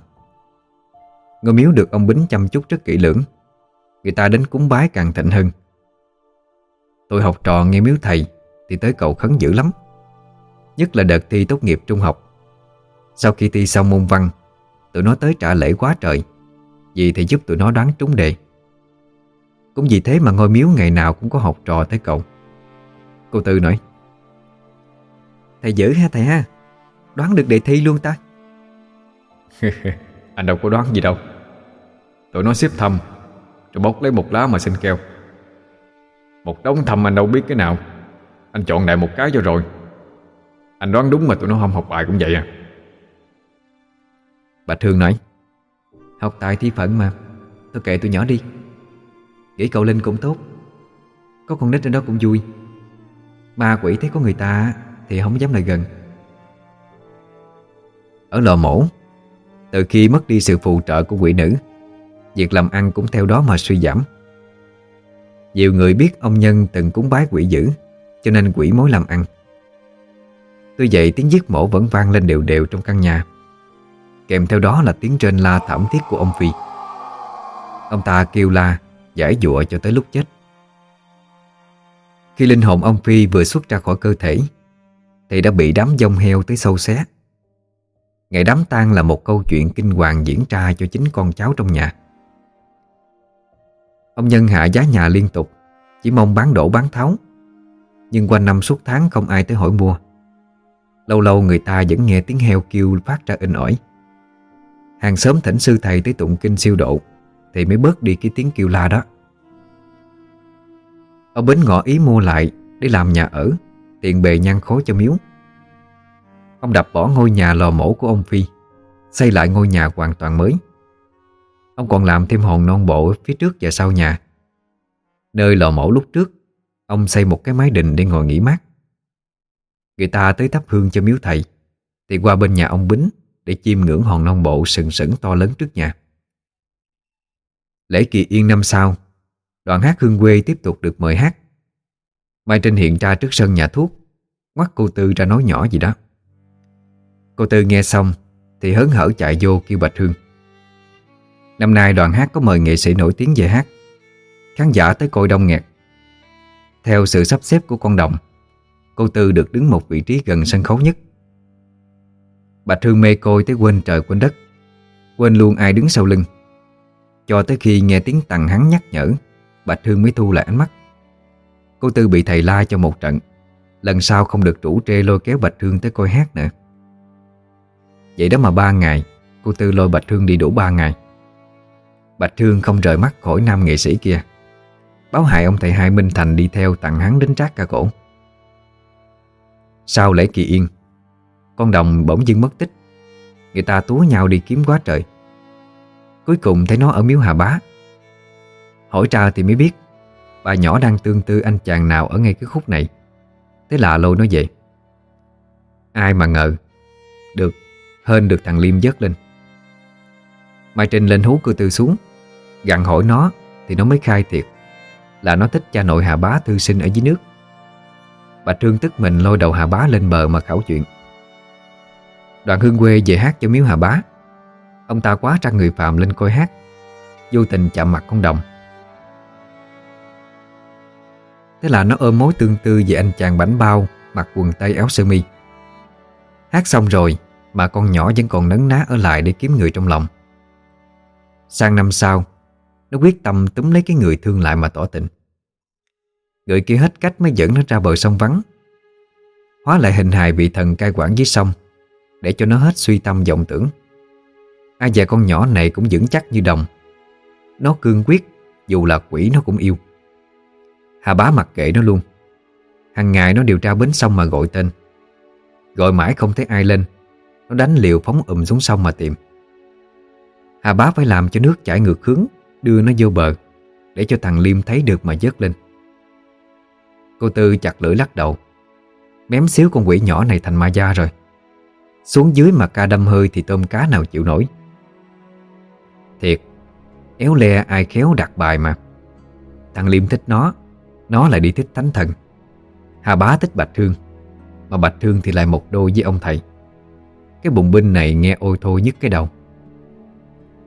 Ngôi miếu được ông Bính chăm chút rất kỹ lưỡng. Người ta đến cúng bái càng thịnh hơn. Tôi học trò nghe miếu thầy Thì tới cậu khấn dữ lắm. Nhất là đợt thi tốt nghiệp trung học. Sau khi thi xong môn văn, Tụi nó tới trả lễ quá trời. Vì thì giúp tụi nó đoán trúng đề. Cũng vì thế mà ngôi miếu ngày nào cũng có học trò tới cậu. Cô Tư nói, Thầy dữ ha thầy ha, Đoán được đề thi luôn ta. Anh đâu có đoán gì đâu. Tụi nó xếp thăm, Rồi bốc lấy một lá mà xin keo. Một đống thăm anh đâu biết cái nào. Anh chọn đại một cái cho rồi. Anh đoán đúng mà tụi nó không học bài cũng vậy à. Bà thương nói, Học tài thi phận mà. Tôi kệ tôi nhỏ đi. Nghĩ cậu Linh cũng tốt. Có con nít trên đó cũng vui. Ma quỷ thấy có người ta Thì không dám lại gần. Ở lò mổ từ khi mất đi sự phù trợ của quỷ nữ, Việc làm ăn cũng theo đó mà suy giảm. Nhiều người biết ông Nhân từng cúng bái quỷ dữ, Cho nên quỷ mối làm ăn. Tuy vậy, tiếng giết mổ vẫn vang lên đều đều trong căn nhà. Kèm theo đó là tiếng trên la thảm thiết của ông Phi. Ông ta kêu la, Giải dụa cho tới lúc chết. Khi linh hồn ông Phi vừa xuất ra khỏi cơ thể, Thì đã bị đám dông heo tới sâu xé. Ngày đám tang là một câu chuyện kinh hoàng diễn ra cho chính con cháu trong nhà. Ông Nhân hạ giá nhà liên tục, Chỉ mong bán đổ bán tháo. Nhưng quanh năm suốt tháng không ai tới hỏi mua. Lâu lâu người ta vẫn nghe tiếng heo kêu phát ra in ỏi. Hàng xóm thỉnh sư thầy tới tụng kinh siêu độ, Thì mới bớt đi cái tiếng kêu la đó. Ông bến ngỏ ý mua lại Để làm nhà ở, Tiền bề nhăn khối cho miếu. Ông đập bỏ ngôi nhà lò mổ của ông Phi, Xây lại ngôi nhà hoàn toàn mới. Ông còn làm thêm hòn non bộ Phía trước và sau nhà. Nơi lò mổ lúc trước, Ông xây một cái mái đình để ngồi nghỉ mát. Người ta tới thắp hương cho miếu thầy, Thì qua bên nhà ông Bính Để chiêm ngưỡng hòn non bộ sừng sững to lớn trước nhà. Lễ kỳ yên năm sau, Đoàn hát hương quê tiếp tục được mời hát. Mai Trinh hiện ra trước sân nhà thuốc, Ngoắt cô Tư ra nói nhỏ gì đó. Cô Tư nghe xong Thì hớn hở chạy vô kêu Bạch Hương. Năm nay đoàn hát có mời nghệ sĩ nổi tiếng về hát. Khán giả tới coi đông nghẹt. Theo sự sắp xếp của con đồng, Cô Tư được đứng một vị trí gần sân khấu nhất. Bạch Hương mê côi tới quên trời quên đất, Quên luôn ai đứng sau lưng. Cho tới khi nghe tiếng tằng hắn nhắc nhở, Bạch Hương mới thu lại ánh mắt. Cô Tư bị thầy la cho một trận, Lần sau không được rủ trê lôi kéo Bạch Hương tới coi hát nữa. Vậy đó mà ba ngày. Cô Tư lôi Bạch Hương đi đủ ba ngày. Bạch Hương không rời mắt khỏi nam nghệ sĩ kia. Báo hại ông thầy hai Minh Thành đi theo tặng hắn đến trát cả cổ. Sau lễ kỳ yên, Con đồng bỗng dưng mất tích. Người ta túa nhau đi kiếm quá trời. Cuối cùng thấy nó ở miếu Hà Bá. Hỏi ra thì mới biết, Bà nhỏ đang tương tư anh chàng nào ở ngay cái khúc này. Thế là lôi nó về. Ai mà ngờ, Được Hên được thằng Liêm dớt lên. Mai Trinh lên hú cư tư xuống, Gặn hỏi nó Thì nó mới khai thiệt Là nó thích cha nội Hà Bá thư sinh ở dưới nước. Bà Trương tức mình lôi đầu Hà Bá lên bờ mà khảo chuyện. Đoàn hương quê về hát cho miếu Hà Bá. Ông ta quá trăng người phạm lên coi hát, Vô tình chạm mặt con đồng. Thế là nó ôm mối tương tư về anh chàng bánh bao Mặc quần tây áo sơ mi. Hát xong rồi mà con nhỏ vẫn còn nấn ná ở lại để kiếm người trong lòng. Sang năm sau, Nó quyết tâm túm lấy cái người thương lại mà tỏ tình. Người kia hết cách mới dẫn nó ra bờ sông vắng. Hóa lại hình hài bị thần cai quản dưới sông, Để cho nó hết suy tâm vọng tưởng. Ai dè con nhỏ này cũng vững chắc như đồng. Nó cương quyết, Dù là quỷ nó cũng yêu. Hà bá mặc kệ nó luôn. Hằng ngày nó điều tra bến sông mà gọi tên. Gọi mãi không thấy ai lên. Nó đánh liều phóng ụm xuống sông mà tìm. Hà bá phải làm cho nước chảy ngược hướng, Đưa nó vô bờ, Để cho thằng Liêm thấy được mà dớt lên. Cô Tư chặt lưỡi lắc đầu. Mém xíu con quỷ nhỏ này thành ma da rồi. Xuống dưới mà ca đâm hơi Thì tôm cá nào chịu nổi. Thiệt, Éo le ai khéo đặt bài mà. Thằng Liêm thích nó Nó lại đi thích thánh thần. Hà bá thích Bạch thương, Mà Bạch thương thì lại một đôi với ông thầy. Cái bụng binh này nghe ôi thôi nhất cái đầu.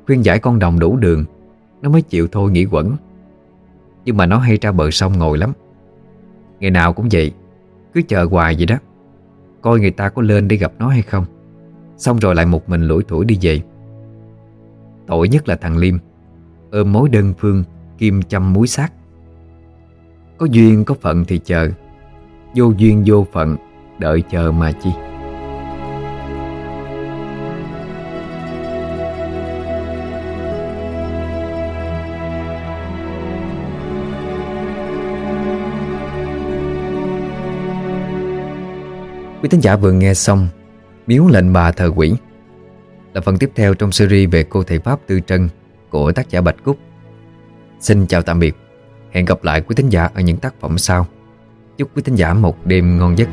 Khuyên giải con đồng đủ đường, Nó mới chịu thôi nghỉ quẩn. Nhưng mà nó hay ra bờ sông ngồi lắm. Ngày nào cũng vậy, Cứ chờ hoài vậy đó. Coi người ta có lên để gặp nó hay không. Xong rồi lại một mình lủi thủi đi về. Tội nhất là thằng Liêm, Ôm mối đơn phương, Kim chăm muối sát Có duyên có phận thì chờ, Vô duyên vô phận, Đợi chờ mà chi. Quý thính giả vừa nghe xong Miếu lệnh bà thờ quỷ Là phần tiếp theo trong series về cô thầy Pháp Tư Trân Của tác giả Bạch Cúc. Xin chào tạm biệt. Hẹn gặp lại quý thính giả ở những tác phẩm sau. Chúc quý thính giả một đêm ngon giấc.